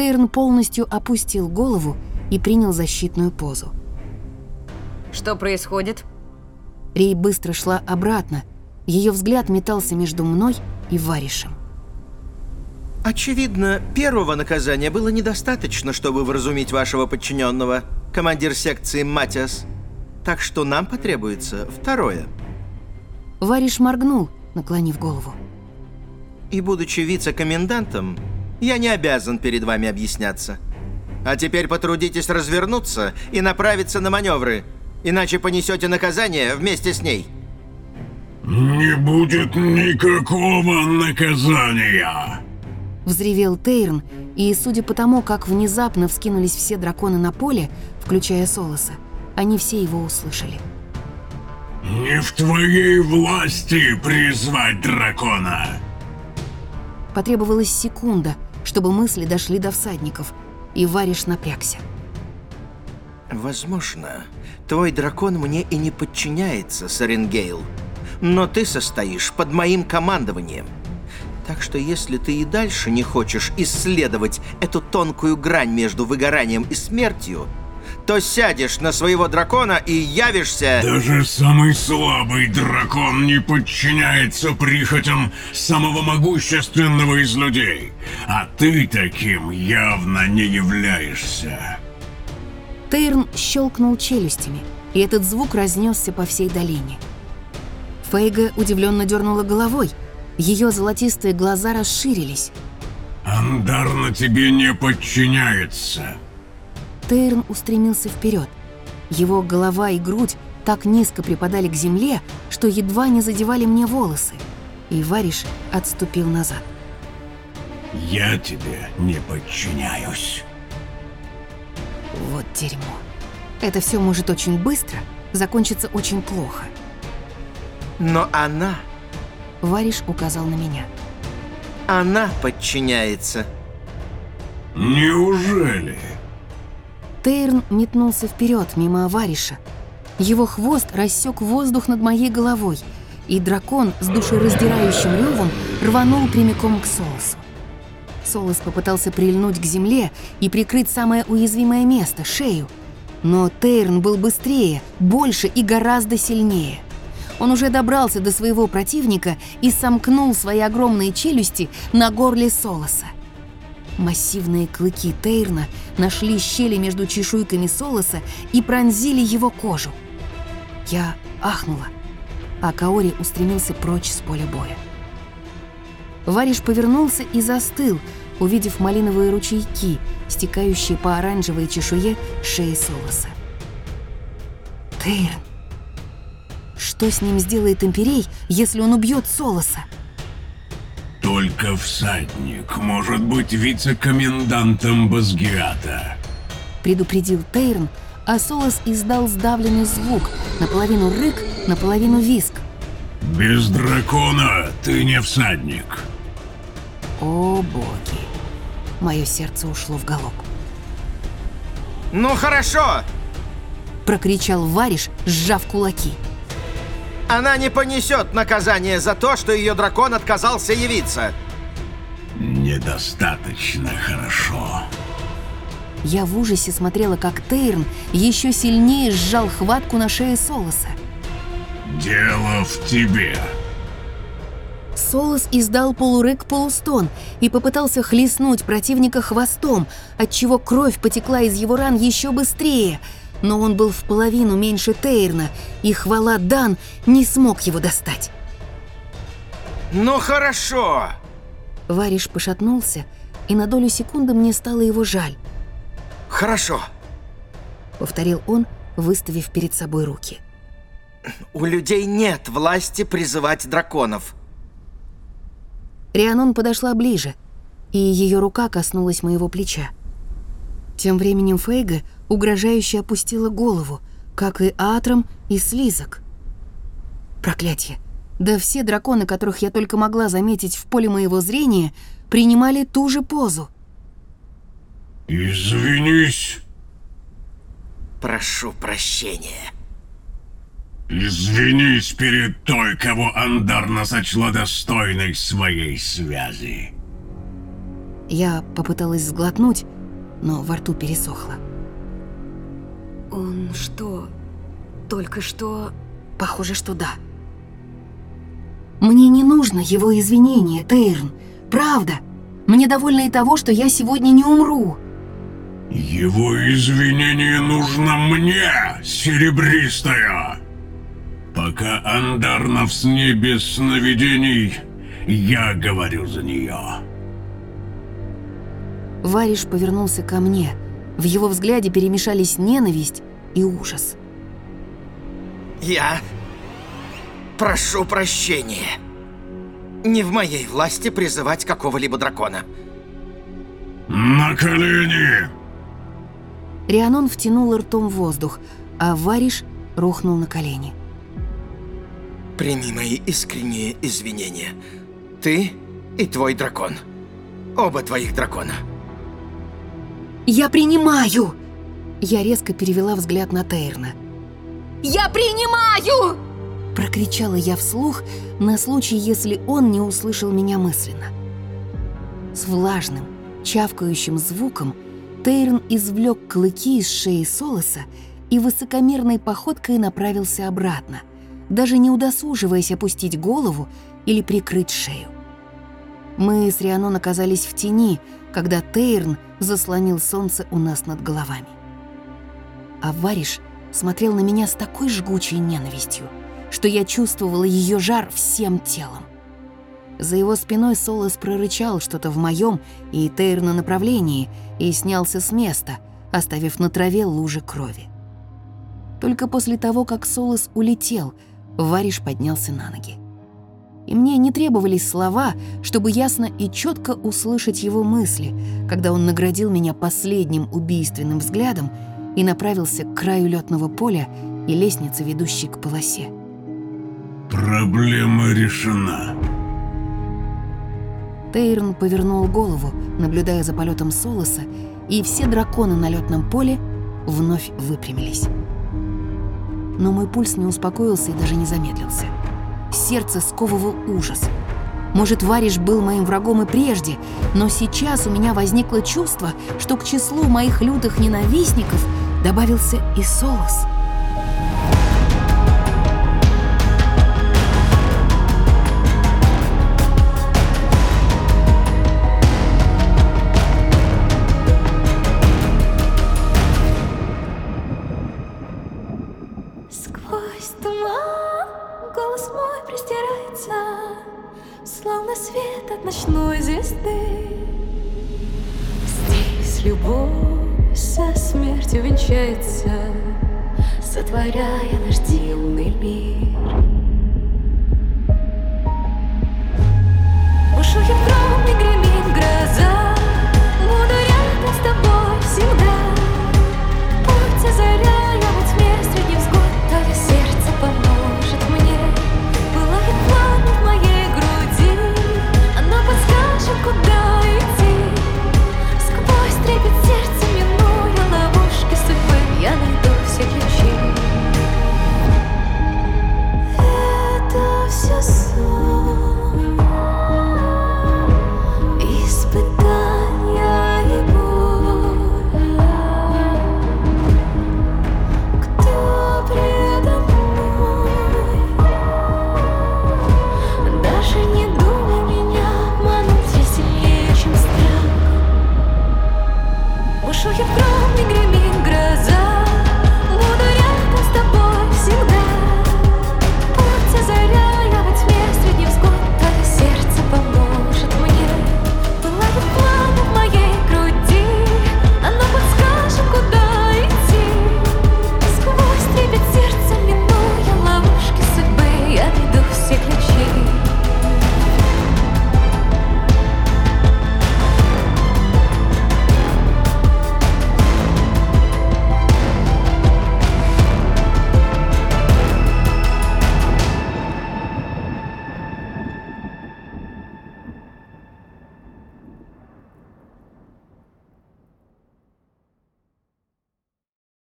S1: Тейрн полностью опустил голову и принял защитную позу.
S3: Что происходит?
S1: Рей быстро шла обратно. Ее взгляд метался между мной и Варишем.
S12: Очевидно, первого наказания было недостаточно, чтобы вразумить вашего подчиненного, командир секции Матиас. Так что нам потребуется второе.
S1: Вариш моргнул, наклонив голову.
S12: И будучи вице-комендантом, я не обязан перед вами объясняться. А теперь потрудитесь развернуться и направиться на маневры, иначе понесете наказание вместе с ней.
S4: Не будет никакого наказания.
S1: Взревел Тейрн, и судя по тому, как внезапно вскинулись все драконы на поле, включая Солоса, они все его услышали.
S4: Не в твоей власти призвать дракона.
S1: Потребовалась секунда, чтобы мысли дошли до всадников, и Вариш напрягся.
S12: Возможно, твой дракон мне и не подчиняется, Саренгейл. Но ты состоишь под моим командованием. Так что если ты и дальше не хочешь исследовать эту тонкую грань между выгоранием и смертью, то сядешь на своего дракона и явишься...
S4: Даже самый слабый дракон не подчиняется прихотям самого могущественного из людей. А ты таким явно не являешься.
S1: Тейрн щелкнул челюстями, и этот звук разнесся по всей долине. Фейга удивленно дернула головой. Ее золотистые глаза расширились.
S4: Андар на тебе не подчиняется.
S1: Тейрн устремился вперед. Его голова и грудь так низко припадали к земле, что едва не задевали мне волосы. И Вариш отступил назад.
S4: Я тебе не подчиняюсь.
S1: Вот дерьмо. Это все может очень быстро закончиться очень плохо.
S12: Но она...
S1: Вариш указал на меня.
S12: Она подчиняется.
S4: Неужели?
S1: Тейрн метнулся вперед мимо Авариша. Его хвост рассек воздух над моей головой, и дракон с душераздирающим ревом рванул прямиком к Солосу. Солос попытался прильнуть к земле и прикрыть самое уязвимое место — шею. Но Тейрн был быстрее, больше и гораздо сильнее. Он уже добрался до своего противника и сомкнул свои огромные челюсти на горле Солоса. Массивные клыки Тейрна нашли щели между чешуйками Солоса и пронзили его кожу. Я ахнула, а Каори устремился прочь с поля боя. Вариш повернулся и застыл, увидев малиновые ручейки, стекающие по оранжевой чешуе шеи Солоса. Тейрн. Что с ним сделает Имперей, если он убьет Солоса?
S4: Только всадник может быть вице-комендантом Базгиата.
S1: Предупредил Тейрн, а Солос издал сдавленный звук, наполовину рык, наполовину виск.
S4: Без дракона ты не всадник.
S1: О боги. Мое сердце ушло в галоп.
S12: Ну хорошо!
S1: Прокричал Вариш, сжав кулаки.
S12: Она не понесет наказание за то, что ее дракон отказался явиться.
S4: Недостаточно хорошо.
S1: Я в ужасе смотрела, как Тейрн еще сильнее сжал хватку на шее Солоса.
S4: Дело в тебе.
S1: Солос издал полурык-полустон и попытался хлестнуть противника хвостом, отчего кровь потекла из его ран еще быстрее – но он был в половину меньше Тейрна, и хвала Дан не смог его достать.
S12: «Ну хорошо!»
S1: Вариш пошатнулся, и на долю секунды мне стало его жаль.
S12: «Хорошо!»
S1: Повторил он, выставив перед собой руки.
S12: «У людей нет власти призывать драконов!»
S1: Рианон подошла ближе, и ее рука коснулась моего плеча. Тем временем Фейга угрожающе опустила голову, как и Атром и Слизок. Проклятие! Да все драконы, которых я только могла заметить в поле моего зрения, принимали ту же позу.
S4: «Извинись!»
S12: «Прошу прощения!»
S4: «Извинись перед той, кого Андарна сочла достойной своей связи!»
S1: Я попыталась сглотнуть, но во рту пересохло.
S10: Он что, только что...
S1: Похоже, что да. Мне не нужно его извинения, Тейрн. Правда. Мне довольно и того, что я сегодня не умру.
S4: Его извинение нужно мне, серебристая. Пока Андарна в сне без сновидений, я говорю за нее.
S1: Вариш повернулся ко мне. В его взгляде перемешались ненависть и ужас.
S12: «Я прошу прощения. Не в моей власти призывать какого-либо дракона».
S4: «На колени!»
S1: Рианон втянул ртом воздух, а Вариш рухнул на колени.
S12: «Прими мои искренние извинения. Ты и твой дракон. Оба твоих дракона».
S1: «Я принимаю!» Я резко перевела взгляд на Тейрна.
S10: «Я принимаю!»
S1: Прокричала я вслух на случай, если он не услышал меня мысленно. С влажным, чавкающим звуком Тейрн извлек клыки из шеи Солоса и высокомерной походкой направился обратно, даже не удосуживаясь опустить голову или прикрыть шею. Мы с Рианон оказались в тени, когда Тейрн заслонил солнце у нас над головами. А Вариш смотрел на меня с такой жгучей ненавистью, что я чувствовала ее жар всем телом. За его спиной Солос прорычал что-то в моем и Тейрна направлении и снялся с места, оставив на траве лужи крови. Только после того, как Солос улетел, Вариш поднялся на ноги и мне не требовались слова, чтобы ясно и четко услышать его мысли, когда он наградил меня последним убийственным взглядом и направился к краю летного поля и лестнице, ведущей к полосе.
S4: «Проблема решена».
S1: Тейрон повернул голову, наблюдая за полетом Солоса, и все драконы на летном поле вновь выпрямились. Но мой пульс не успокоился и даже не замедлился. Сердце сковывал ужас. Может, Вариш был моим врагом и прежде, но сейчас у меня возникло чувство, что к числу моих лютых ненавистников добавился и Солос.
S13: Голос мой простирается Словно свет от ночной звезды. Здесь любовь со смертью венчается Сотворяя наш дивный мир